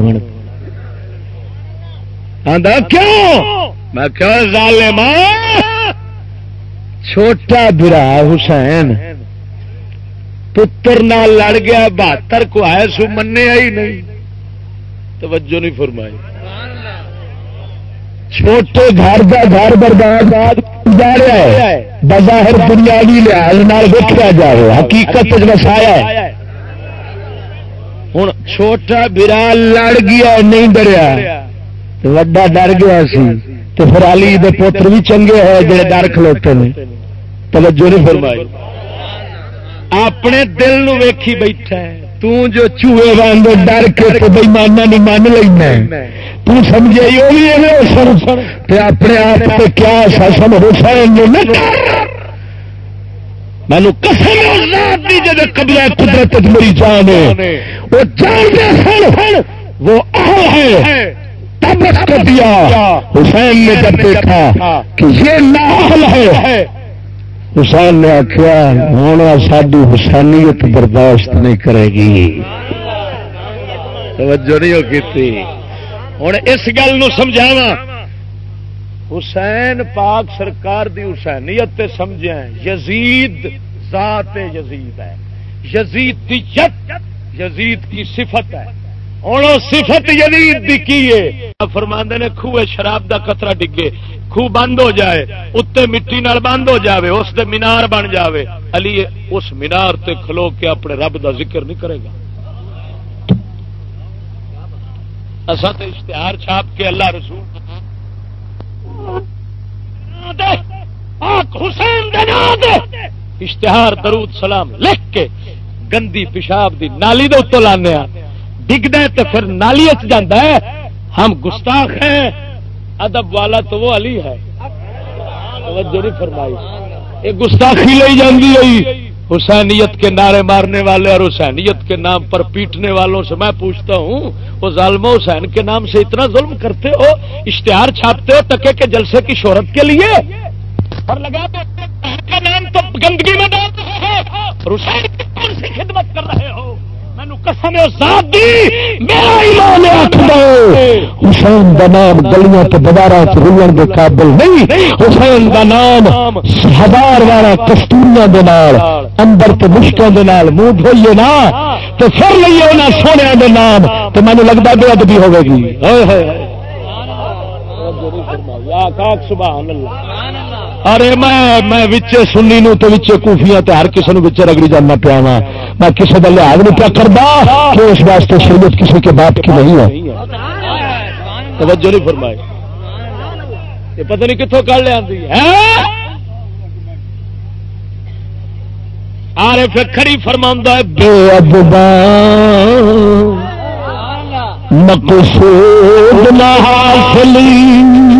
کیوں؟ میں کیا ظالم چھوٹا برا حسین۔ پتر نال لڑ گیا، بہتر کو آئے سو منیا ہی نہیں۔ توجہ نہیں فرمائی۔ چھوٹے گھر کا گھر برباد جا رہا ہے۔ بظاہر بنیادی لحاظ دیکھا جائے حقیقت وسایا ہوں چھوٹا برا لڑ گیا، نہیں ڈریا۔ وڈا ڈر گیا سی تو پھر علی دے پوتر بھی چنگے ہیں جڑے ڈر کھلوتے ہیں توجہ نہیں فرمائی۔ اپنے دل نو ویکھی بیٹھا ہے۔ تو جو چوہے وانگ ڈر کے تو بئی نہیں مان لینا تو سمجھے وہ بھی اپنے آپ سے کیا سسم حسین مینو قسم جب قبلہ قدرت میری جان ہے۔ وہ جانتے سن۔ وہ اہل ہے تب اس کو دیا۔ حسین نے جب دیکھا کہ یہ ناحل ہے، حسین نے آخیا ہونا ساری حسینیت برداشت نہیں کرے گی۔ توجہ نہیں کی ہوں اس گل سمجھاوا حسین پاک سرکار دی حسینیت سمجھا یزید ذات یزید ہے۔ یزید کی جت یزید کی صفت ہے۔ ہوں صفت یزید دی کی ہے؟ فرماندے نے خوہ شراب دا قطرہ ڈگے، خوہ بند ہو جائے اتنے مٹی نال بند ہو جاوے، اس دے مینار بن جاوے۔ علی، اس مینار تے کھلو کے اپنے رب دا ذکر نہیں کرے گا۔ اصا تو اشتہار چھاپ کے اللہ رسول حسین اشتہار درود سلام لکھ کے گندی پیشاب دی نالی دے اتو لانے ڈگد تو پھر نالی جانا ہے۔ ہم گستاخ ہیں۔ ادب والا تو وہ علی ہے۔ فرمائی۔ یہ گستاخی لی جاتی رہی حسینیت کے نعرے مارنے والے اور حسینیت کے نام پر پیٹنے والوں سے میں پوچھتا ہوں، وہ ظالم حسین کے نام سے اتنا ظلم کرتے ہو، اشتہار چھاپتے ہو ٹکے کے جلسے کی شہرت کے لیے؟ اور لگا کا نام تو گندگی میں ڈال رہے ہو حسین کی کون سی خدمت کر رہے ہو؟ قسم میرا ایمان حسین کا نام گلیاں دوبارہ رلن کے قابل نہیں۔ حسین کا نام ہزار بارہ کستوریاں اندر تو مشکوں کے منہ دھوئیے نا۔ تو پھر لیے انہیں سونے نام تو مجھے لگتا بے ادبی ہوگی سبحان اللہ۔ ارے میں میں وچے سنی نو تو وچے کوفیاں تے ہر کسی نو وچے رگڑی جانا پیا وا میں کسی کا لحاظ نہیں پیا کرتا کہ اس واسطے شریعت کسی کے باپ کی نہیں ہے۔ توجہ نہیں فرمائی۔ یہ پتہ نہیں کتوں کر لیا آرے پھر کھڑی فرما ہے، بے ادبا مقصود نہ حاصلی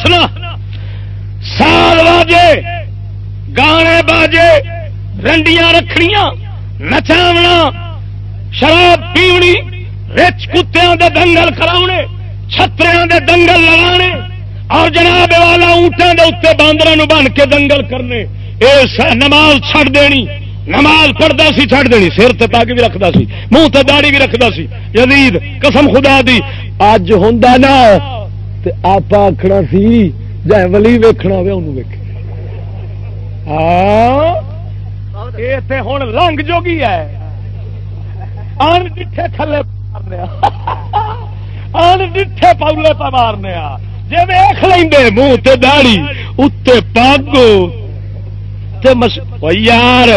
دسنا سال باجے گانے باجے، رنڈیاں رکھنیاں، نچاونا، شراب پیونی، رچ کتوں دے دنگل کراؤنے چھتریاں دے دنگل لگانے، اور جناب والا اونٹوں دے اتنے باندر بن کے دنگل کرنے۔ یہ نماز چھڑ دینی۔ نماز پڑھتا سی چھڑ دینی۔ سر تے پگ بھی رکھتا سی منہ تے داڑی بھی رکھتا سی۔ یزید، قسم خدا دی اج ہوں نا۔ آپ آخنا سی، جائے ولی ویکنا ہو ہوں رنگ جوگی ہے۔ ان ڈھے تھلے مارنے ان ڈھے پاؤلے پہ مارنے جی ویخ لیں منہ تے داڑی اتنے پگ۔ یار،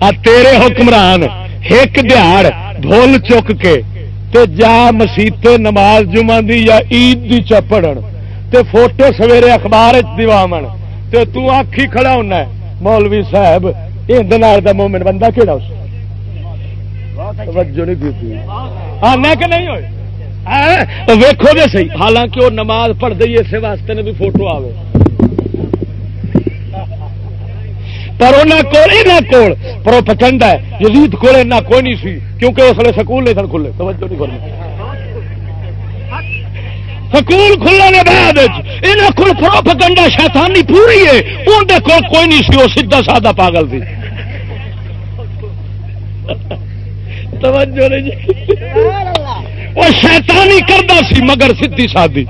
آ تیرے حکمران ایک دیہڑ ڈھول چک کے۔ تے جا مسیتے نماز جمعہ دی یا عید دی چپڑن، تے فوٹو سویرے اخبار دیوامن۔ تے تو آکھی کھڑا ہونا ہے۔ مولوی صاحب یہ دا مومن بندہ کہڑا اس؟ توجہ نہیں کی آنا کہ نہیں ہوئے ویکھو دے صحیح۔ حالانکہ وہ نماز پڑھ دئی اسے واسطے نے بھی فوٹو آوے۔ پر انہوں کول پرو پچنڈ ہے۔ یزید کول کوئی نہیں سی کیونکہ اس لیے سکول نہیں سن کھلے۔ توجہ نہیں کرنا سکول کھلنے بعد یہاں کو پروپگنڈا شیطانی پوری ہے۔ اندر کول کوئی نہیں سی وہ سیدھا سادہ پاگل تھی توجہ نہیں وہ شیطانی کرتا سی مگر سیدھی سادی۔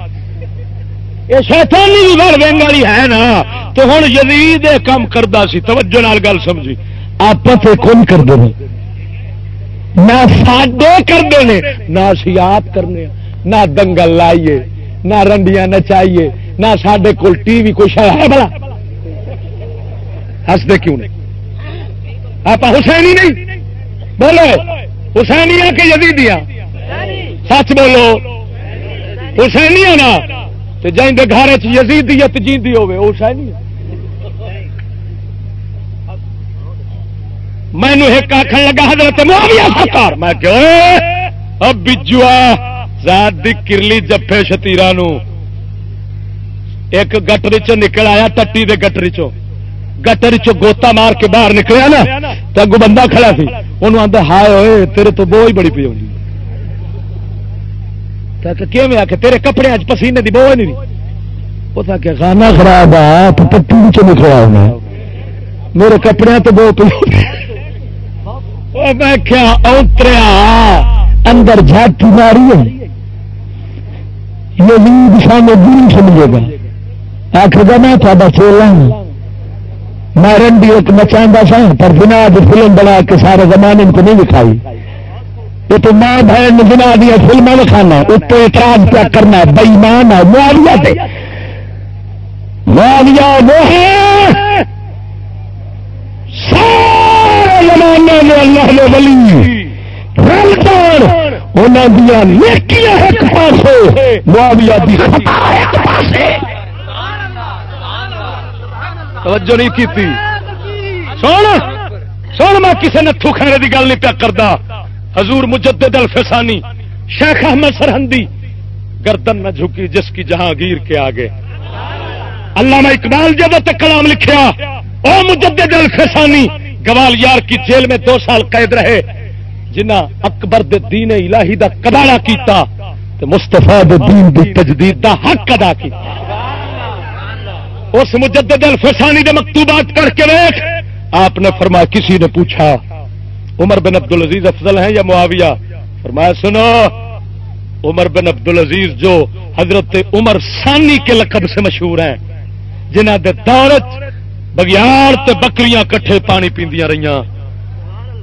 یہ شیطانی بھی بڑ بڑھ بینگالی ہے نا۔ تو ہوں یزید کام کرتا سی، توجہ نال گل سمجھی۔ آپ کون کرتے ہیں۔ نہ ساڈے کرتے ہیں، نہ اسی آپ کرنے نہ دنگل لائیے، نہ رنڈیاں نچائیے، نہ سڈے کول ٹی وی کچھ ہے بلا ہستے کیوں نہیں؟ آپ حسینی نہیں؟ بولو حسینیا کہ یزیدیاں؟ سچ بولو۔ حسینیا نا؟ جائیں دے گھر یزیدیت جیندی ہوے وہ شاید نہیں مینو ایک آخر لگا، حضرت معاویہ سرکار۔ میں کہ اب بجوا ذات دی کرلی جفے شتیرا نو۔ ایک گٹر چ نکل آیا، ٹٹی دے گٹر چو گٹر چ گوتا مار کے باہر نکلیا نا تو اگو بندہ کھڑا سی۔ انہوں آتا ہائے ہوئے تیرے تو بو ہی بڑی پی ہوگی کیوں آ کے تیرے کپڑے اج پسینے دی بو نہیں وہ تھا کہ گانا خراب آ، تو پٹی بھی نکلا ہونا۔ میرے کپڑے تو بہت میں کیا اوتریا۔ اندر جھاٹی ماری ہے۔ یہ نیند سامنے دین سمجھے گا۔ آخر گا، میں تا چولا ہوں۔ میں رنڈی ایک نچا سا پر بنا جو فلم بنا کے سارے زمانے کو نہیں دکھائی۔ یہ تو ماں بہن بنا دیا فلما دکھانا اتو اعتراض کیا کرنا بئیمان ہے، معاویہ دے۔ معاویہ وہ ہے۔ سارے زمانے میں اللہ نے ولی رلدار انہوں دیا نیکیاں ایک پاسے، معاویہ دی خطا ایک پاسے۔ توجہ نہیں کی سن سن، میں کسی نتھو خیرے کی گل نہیں پیا کرتا حضور مجدد الفسانی، شیخ احمد سرحندی گردن نہ جھکی جس کی جہانگیر کے آگے۔ علامہ اقبال جب تک کلام لکھیا، او مجدد الفسانی، گوال یار کی جیل میں دو سال قید رہے، جنہ اکبر دے دین الہی دا کباڑا کیتا، تے مصطفیٰ دے دین دی تجدید دا حق ادا کیتا۔ اس مجدد الفسانی دے مکتوبات کر کے دیکھ آپ نے فرمایا، کسی نے پوچھا عمر بن عبد العزیز افضل ہیں یا معاویہ؟ فرمایا، سنو، عمر بن عبد العزیز جو حضرت عمر ثانی کے لقب سے مشہور ہیں جنہ دے دورت بگیار تے بکریاں کٹھے پانی پیندیاں رہیاں۔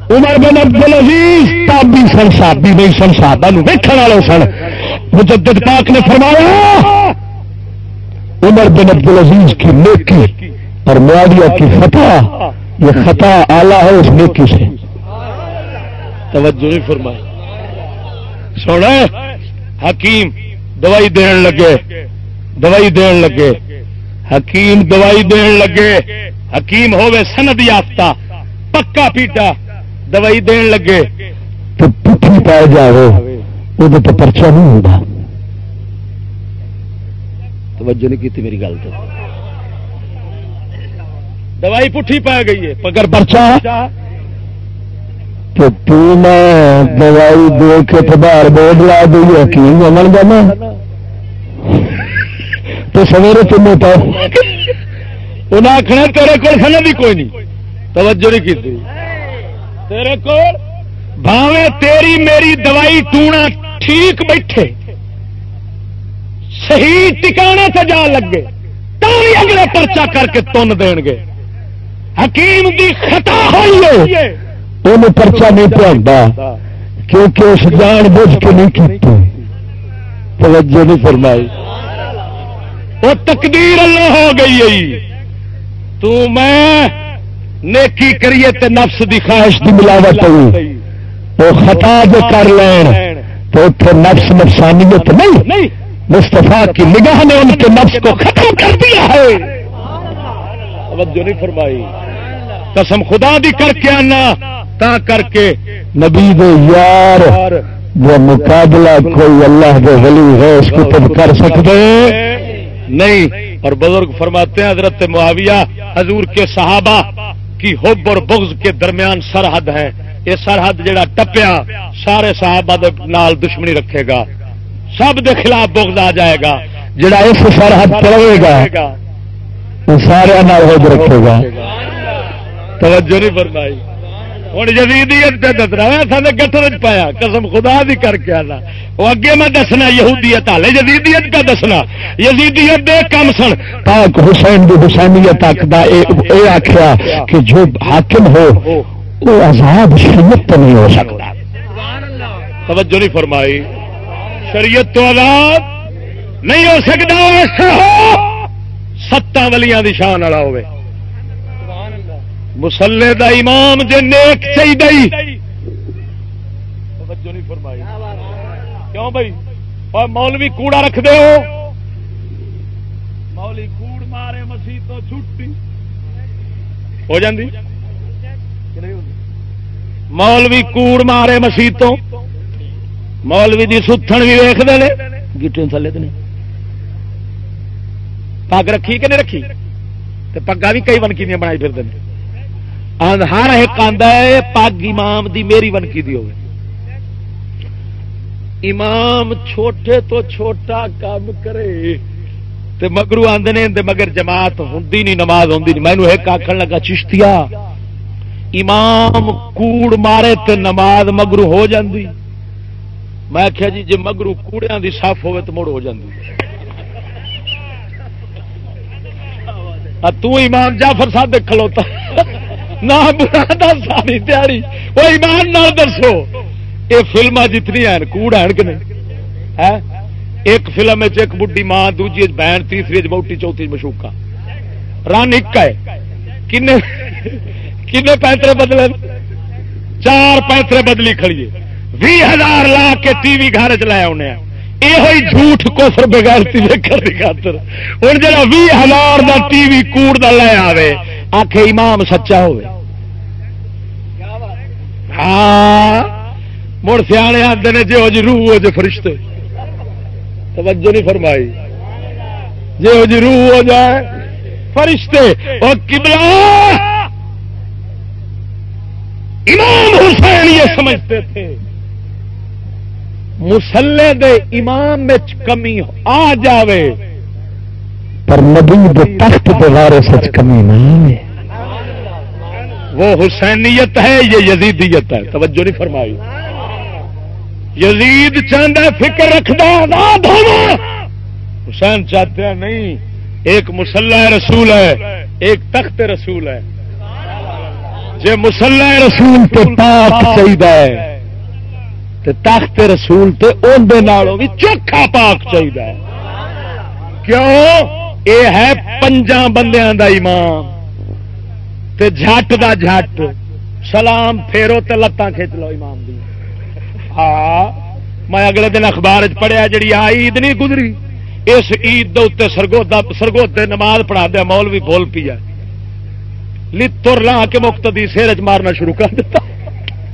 عمر بن عبد العزیز تابی سن صحابی نہیں سن صحابہ نو ویکھن والے سن۔ مجدد پاک نے فرمایا، عمر بن عبد العزیز کی نیکی اور معاویہ کی فتح، یہ خطا آلہ ہے اس نیکی سے۔ توجہ نہیں فرمائی۔ سونا حکیم دوائی دین لگے۔ دوائی دین لگے۔ حکیم دوائی دین لگے۔ حکیم ہوے سند یافتہ۔ پکا پیٹا۔ دوائی دین لگے۔ تو پٹھی پا جائے وہ تو پرچا نہیں ہوتا توجہ نہیں کی میری گل تو۔ دوائی پٹھی پا گئی ہے۔ پگر پرچا کہ تو دوائی دے کے تبار بورڈ لا دی حکیم امن جانا تو سویرے تم پاؤ انہیں آخنا تیرے کو سن بھی کوئی نہیں۔ توجہ نہیں کی تیرے کو بھاوے تیری میری دوائی ٹونا ٹھیک بیٹھے۔ صحیح ٹکانے سے جا لگے۔ تو بھی اگلے پرچا کر کے تن دین گے۔ حکیم دی خطا ہوئی ہے انہوں پرچا نہیں پہنتا، کیونکہ اس جان بوجھ کے نہیں کی توجہ نہیں فرمائی۔ وہ تقدیر اللہ ہو گئی تو میں نیکی کریے تے نفس دی خواہش دی ملاوٹ ہوئی وہ خطا جو کر لین، تو اتنے نفس نفسانیت نہیں۔ مستفا کی نگاہ نے ان کے نفس کو ختم کر دیا ہے۔ توجہ نہیں فرمائی۔ قسم خدا دی کر کے آنا۔ تا کر کے نبی دے یار وہ مقابلہ کوئی اللہ دے ولی ہے، اس کو تب کر سکتے نہیں۔ اور بزرگ فرماتے ہیں، حضرت معاویہ حضور کے صحابہ کی حب اور بغض کے درمیان سرحد ہے۔ یہ سرحد جڑا ٹپیا، سارے صحابہ دے نال دشمنی رکھے گا۔ سب دے خلاف بغض آ جائے گا۔ جڑا اس سرحد پڑے گا، وہ سارے نال حب رکھے گا۔ توجہ نہیں فرمائی۔ ہوں جدیدیت پہ دس رہا سارے گٹر پایا، قسم خدا بھی کر کے آنا۔ وہ اگے میں دسنا، یہودیت ہالے جدیدیت پہ دسنا۔ یزیدیت دے کم سن۔ پاک حسین دی حسینیت تک دا آخیا کہ جو حاکم ہو وہ آزاد شریعت تو نہیں ہو سکتا۔ توجہ نہیں فرمائی۔ شریعت تو آزاد نہیں ہو سکتا ایسا ہو، ستاں ولیاں دی شان والا ہوئے۔ مسلے دا امام جے نیک چاہیے کیوں بھائی؟ اور مولوی کوڑا رکھ دے ہو۔ مولوی کوڑ مارے مسیح تو چھٹی۔ ہو جاندی۔ مولوی کوڑ مارے مسیح تو۔ مولوی دی ستھن بھی ویخ دے گیٹے تھلے تو نہیں پگ رکھی کہ نہیں رکھی؟ پگا بھی کئی ونکی بنائی پھر دیں ہر ایک آدھا ہے پگ امام دی میری ونکی دی ہوگی امام چھوٹے تو چھوٹا کام کرے، تے مگرو آدھے نے مگر جماعت ہوں نہیں، نماز ہوں مینو ایک آخر لگا چشتیا امام کوڑ مارے تے نماز مگرو ہو جاندی۔ میں آخیا جی جی مگرو کوڑیاں دی صاف ہوئے تو مڑ ہو جاندی۔ تو امام جعفر صاحب کھلوتا۔ نہ برا ساری دیہی۔ وہ ایمان نہ دسو۔ یہ فلم جتنی ہیں، کوڑ ہیں کہ نہیں؟ ایک فلم ایک بڈی ماں، دوجی بہن، تیسری بوٹی چوتھی مشوکا۔ رن ایک ہے۔ کنے کنے پینترے بدلے؟ چار پینترے بدلی کھڑیے بھی ہزار لا کے ٹی وی گھر چ لے آنے یہ جھوٹ کوفر بغیر کرنے خاطر۔ ہوں جا بھی ہزار کا ٹی وی کوڑ کا لے آئے آخ امام سچا ہو ہاں مڑ سیانے آتے ہیں جی جی روح ہو جی فرشتے۔ توجہ نہیں فرمائی۔ جی جی روح ہو جائے، فرشتے اور کبلا امام حسین یہ سمجھتے تھے۔ مسلے دے امام میں کمی آ جاوے۔ پر نبی دے تخت دے وارث سچ کمی نہیں ہے وہ حسینیت ہے، یہ یزیدیت ہے۔ توجہ نہیں فرمائی۔ یزید چاہتا فکر رکھتا حسین چاہتے ہیں نہیں، ایک مسلح رسول ہے، ایک تخت رسول ہے۔ جی مسلح رسول تو پاک چاہیے تخت رسول تے اندر بھی چوکھا پاک چاہیے کیوں؟ اے ہے پنجا بندیاں دا امام تے جھٹ دا جھٹ۔ سلام پھیرو تے لتاں کھچ لو امام دی۔ ہاں میں اگلے دن اخبار پڑھیا جڑی آ عید نہیں گزری۔ اس عید دے اتنے سرگودا سرگوتے نماز پڑھا دیا مول بھی بول پیا لر لا کے مقتدی سیر چ مارنا شروع کر دیتا۔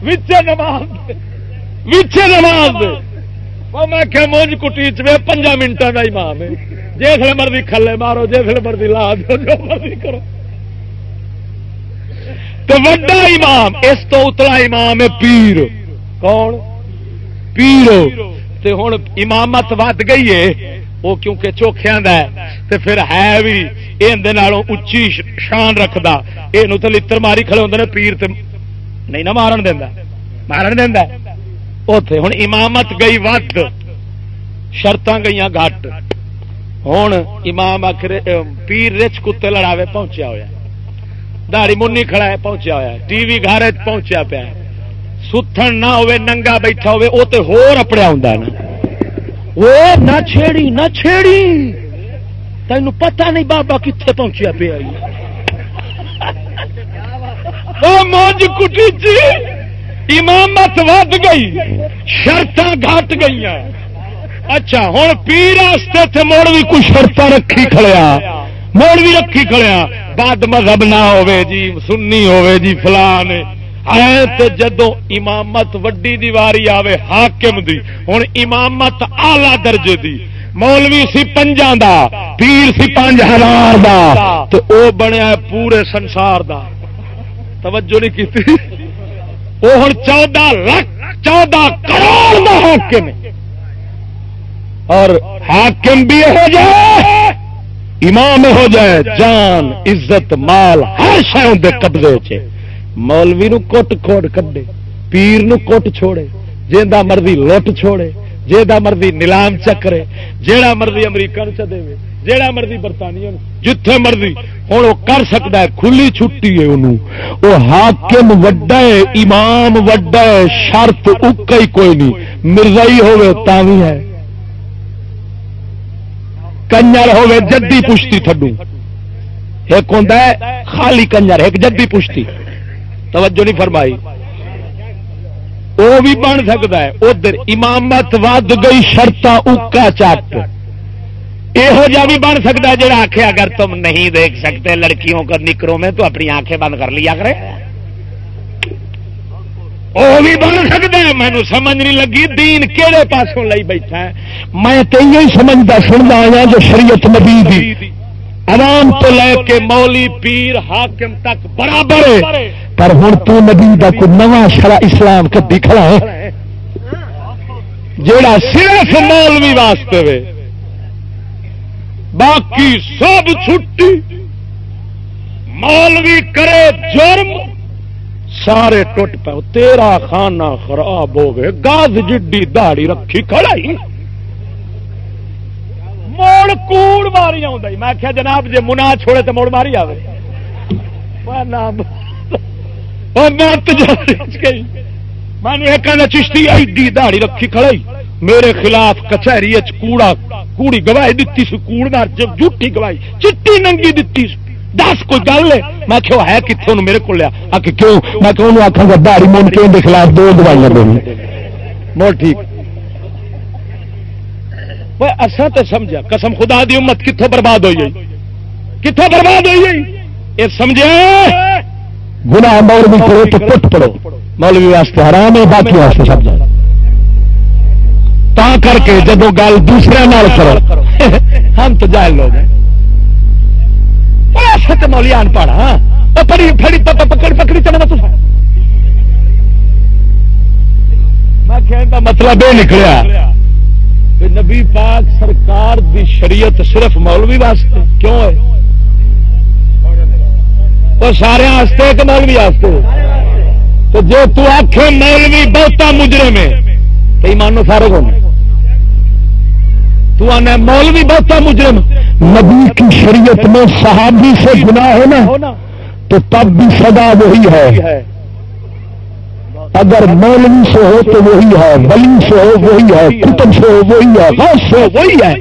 وچے نماز وچے نماز میں کہ مونج کٹی چوے پنجا منٹوں کا امام ہے۔ جس مرضی کھلے مارو جس مرضی لا دو جو مرضی کرو۔ تو وڈا امام، اس تو اتلا امام ہے پیر۔ کون؟ پیر۔ تے ہوں امامت ود گئی ہے۔ وہ کیونکہ چوکھیا تے پھر ہے بھی یہ اچھی شان رکھتا یہ تو لڑ ماری کھڑے ہوتے ہیں پیر تے۔ نہیں نہ مارن دینا مارن دینا اتے ہوں امامت گئی ود شرط گئی گھٹ۔ ہوں امام آخر پیر رچ کتے لڑاوے پہنچیا ہوا دہڑی منی کھڑا ہے، پہنچیا ہوا ٹی وی گھر پہنچیا پیا ستھن نہ ہوے ننگا بیٹھا ہوے وہ تو ہور اپڑیا ہوں نا۔ وہ نہ چھیڑی نہ چھیڑی۔ تینوں پتہ نہیں بابا کتنے پہنچیا پیا موج کٹی جی۔ امامت ود گئی شرط گھٹ گئی اچھا ہوں پیر تھے موڑ بھی کچھ شرط رکھی کھڑیا؟ موڑ بھی رکھی کھڑیا بد مذہب نہ ہوے جی سنی ہوے جی فلان۔ جدو امامت وڈی دیواری آوے، حاکم دی ہوں امامت آلہ درجے دی۔ مولوی سی پنجا دا، پیر سی پانچ ہزار دا۔ تو او بنیا پورے سنسار دا۔ توجہ نہیں کی وہ ہوں چودہ لاکھ، چودہ کروڑ دا حاکم اور حاکم بھی ہو جائے، امام ہو جائے، جان، عزت، مال، ہر شہ قبضے چ مولوی نو کٹ کھوڑ کڈے، پیر نو کٹ چھوڑے جا مرضی لٹ چھوڑے جا مرضی نیلام چکرے جیڑا مرضی امریکہ نو چ چدے جیڑا مرضی برطانیہ جتھے مرضی۔ ہوں وہ کر سکتا ہے، کھلی چھٹی ہے انہوں وہ حاکم وڈا ہے، امام وڈا ہے، شرط اکا ہی کوئی نہیں۔ مرزائی ہوئے تاوی ہے۔ کنجر ہوے جدی پشتی تھڈو۔ ایک ہوں خالی کنجر، ایک جدی پشتی۔ توجہ نہیں فرمائی۔ وہ بھی بن سکتا ہے۔ ادھر امامت ود گئی شرط اکا چٹ یہو جا بھی بن سکتا ہے جڑا آخے اگر تم نہیں دیکھ سکتے لڑکیوں کو نکروں میں تو اپنی آنکھیں بند کر لیا کرے وہ بھی بن سکتا ہے مینو سمجھ نہیں لگی دین کہڑے پاسوں لائی بیٹھا ہے میں تو یہ سمجھتا سنتا آیا جو شریعت نبی دی عوام تو لے کے مولی پیر حاکم تک برابر ہے پر ہوں تو نبی دا کوئی نواں شرع اسلام کدی کھڑا ہے جیڑا صرف مولوی واسطے وے باقی سب چھٹی۔ مولوی کرے جرم۔ سارے ٹوٹ پہ تیرا خانہ خراب ہو گئے۔ گاز جڈی دہڑی رکھی کھڑائی۔ موڑ کوڑ ماری آ میں کیا جناب جی منا چھوڑے تو موڑ ماری آئے میں چشتی، ایڈی دہڑی رکھی کھڑائی۔ میرے خلاف کچہری کوڑا کوڑی گواہی دیتی سی کوڑ جھوٹی گواہی چٹی ننگی دیتی سی۔ دس کوئی گل ہے؟ میں کہو ہے کتنے میرے کو لیا۔ آ کے کیوں؟ میں کہ انہوں آخا گا دہڑی مون کے خلاف دو دوائیاں دینی مول ٹھیک۔ اصا تو سمجھا قسم خدا دی امت کتوں برباد ہوئی گئی کتوں برباد ہوئی گئی یہ سمجھا؟ گنا مولوی کرو تو پٹ پڑو مولوی واسطے حرام ہے باقی واسطے سمجھا۔ تا کر کے جب گل دوسرے نال کرو۔ ہم تو جائل لوگ ہیں۔ مولی آن پاڑا ہاں۔ پکڑی پکڑی چڑھنا تو۔ مطلب یہ نکلیا نبی پاک سرکار دی شریعت صرف مولوی واسطے۔ کیوں ہے؟ وہ سارے ایک مولوی واسطے؟ تو جو تو آخ مولوی بہتا مجرے میں کئی مانو فارغ ہونے۔ تو آنا مولوی بہتا مجرم۔ نبی کی شریعت میں صحابی سے گناہ ہونا تو تب بھی سدا وہی ہے۔ اگر مولوی سے ہو تو وہی ہے بلی سے ہو وہی ہے، کتب سے ہو وہی ہے، غوث سے ہو وہی ہے۔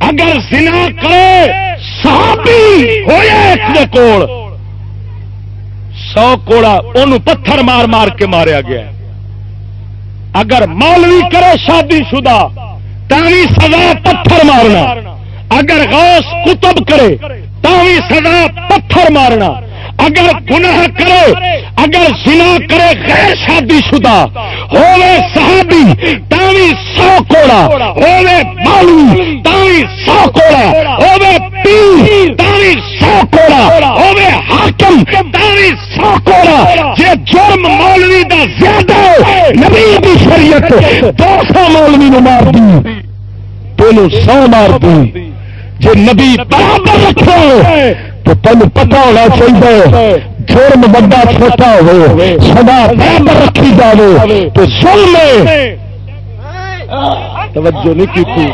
اگر سنا کرے، صحابی ہوئے کوڑ، سو کوڑا ان پتھر مار مار کے ماریا گیا۔ اگر مولوی کرے شادی شدہ تاوی سزا پتھر مارنا۔ اگر غوث کتب کرے، تاوی سزا پتھر مارنا۔ اگر گناہ کرے، اگر سنا کرے، غیر شادی شدہ ہوے صحابی، تاوی سو کوڑا ہوے مالوی تاوی سو کوڑا ہوے پی تاوی سو کوڑا ہوے حاکم تاوی سو کوڑا جے جرم مولوی دا زیادہ نبی دی شریعت دو سو مولوی نو مار دی تینوں سو مار دی۔ جی نبی برابر رکھو تو تین پتا ہونا چاہیے جرم بڑا چھوٹا ہو سدا برابر رکھی جائے تو سن لے توجہ نہیں کی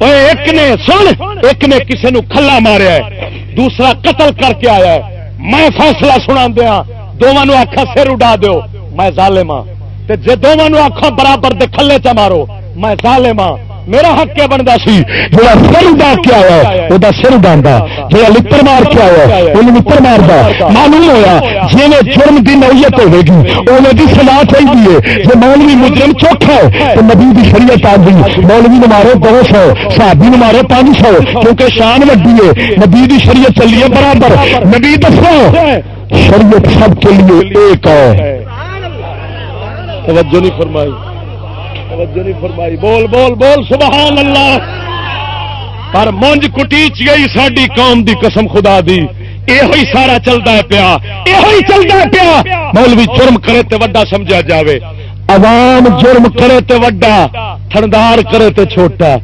ایک نے سن، ایک نے کسی نو کھلا ماریا ہے، دوسرا قتل کر کے آیا ہے۔ میں فیصلہ سنا دیا ہاں، دونوں آخا سر اڈا دو میں ظالم ہاں۔ جی دونوں آخو برابر دے کھلے چ مارو، میں ظالم ہاں۔ میرا حق کیا بنتا سی؟ جا سر اڈا کے آیا وہ سر اڈا جا لپر مار کے آیا وہ لپر مارتا معلوم ہوا جی میں جرم کی نوعیت ہوے گی اوے کی سلاح چاہیے جی مولوی مجرم چوکھا ہے تو نبی کی شریعت آ گئی۔ مولوی نے مارو دو سو، صحابی نے مارو پانچ سو، کیونکہ شان وڈی ہے۔ نبی کی شریعت چلیے برابر۔ نبی دسو، شریعت سب کے لیے ایک ہے۔ توجہ نہیں فرمائی۔ توجہ نہیں فرمائی۔ بول بول بول، سبحان اللہ۔ پر مونج کٹیچ گئی ساری قوم دی قسم خدا دی۔ یہ سارا چلتا ہے پیا۔ یہ چلتا ہے پیا۔ مولوی جرم کرے تے وڈا سمجھا جاوے۔ عوام جرم کرے تے وڈا، تھندار کرے تے چھوٹا۔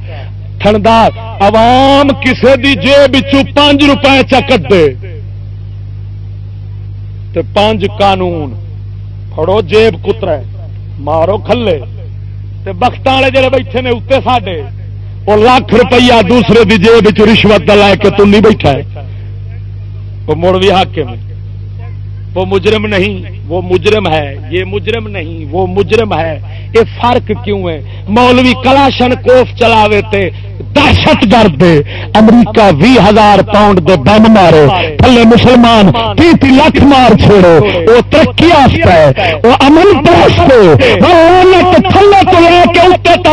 تھندار، عوام کسے دی جیب پانچ روپئے چکٹ دے تے پانچ قانون۔ پھڑو جیب کترا مارو کھلے۔ بخت والے جڑے بیٹھے نے اتنے ساڈے وہ لاکھ روپیہ دوسرے کی جیب رشوت لے کے تھی نہیں بیٹھا ہے۔ وہ مڑ بھی حاکم میں وہ مجرم نہیں، وہ مجرم ہے، یہ مجرم نہیں، وہ مجرم ہے۔ یہ فرق کیوں ہے؟ مولوی کلاشن کوف چلاوے تے دہشت گرد امریکہ بھی ہزار پاؤنڈ دے بم مارے تھلے مسلمان تی تی لاکھ مار چھوڑو۔ وہ ترقی ہے وہ امن پرست تھلے تو لے کے اتنے تک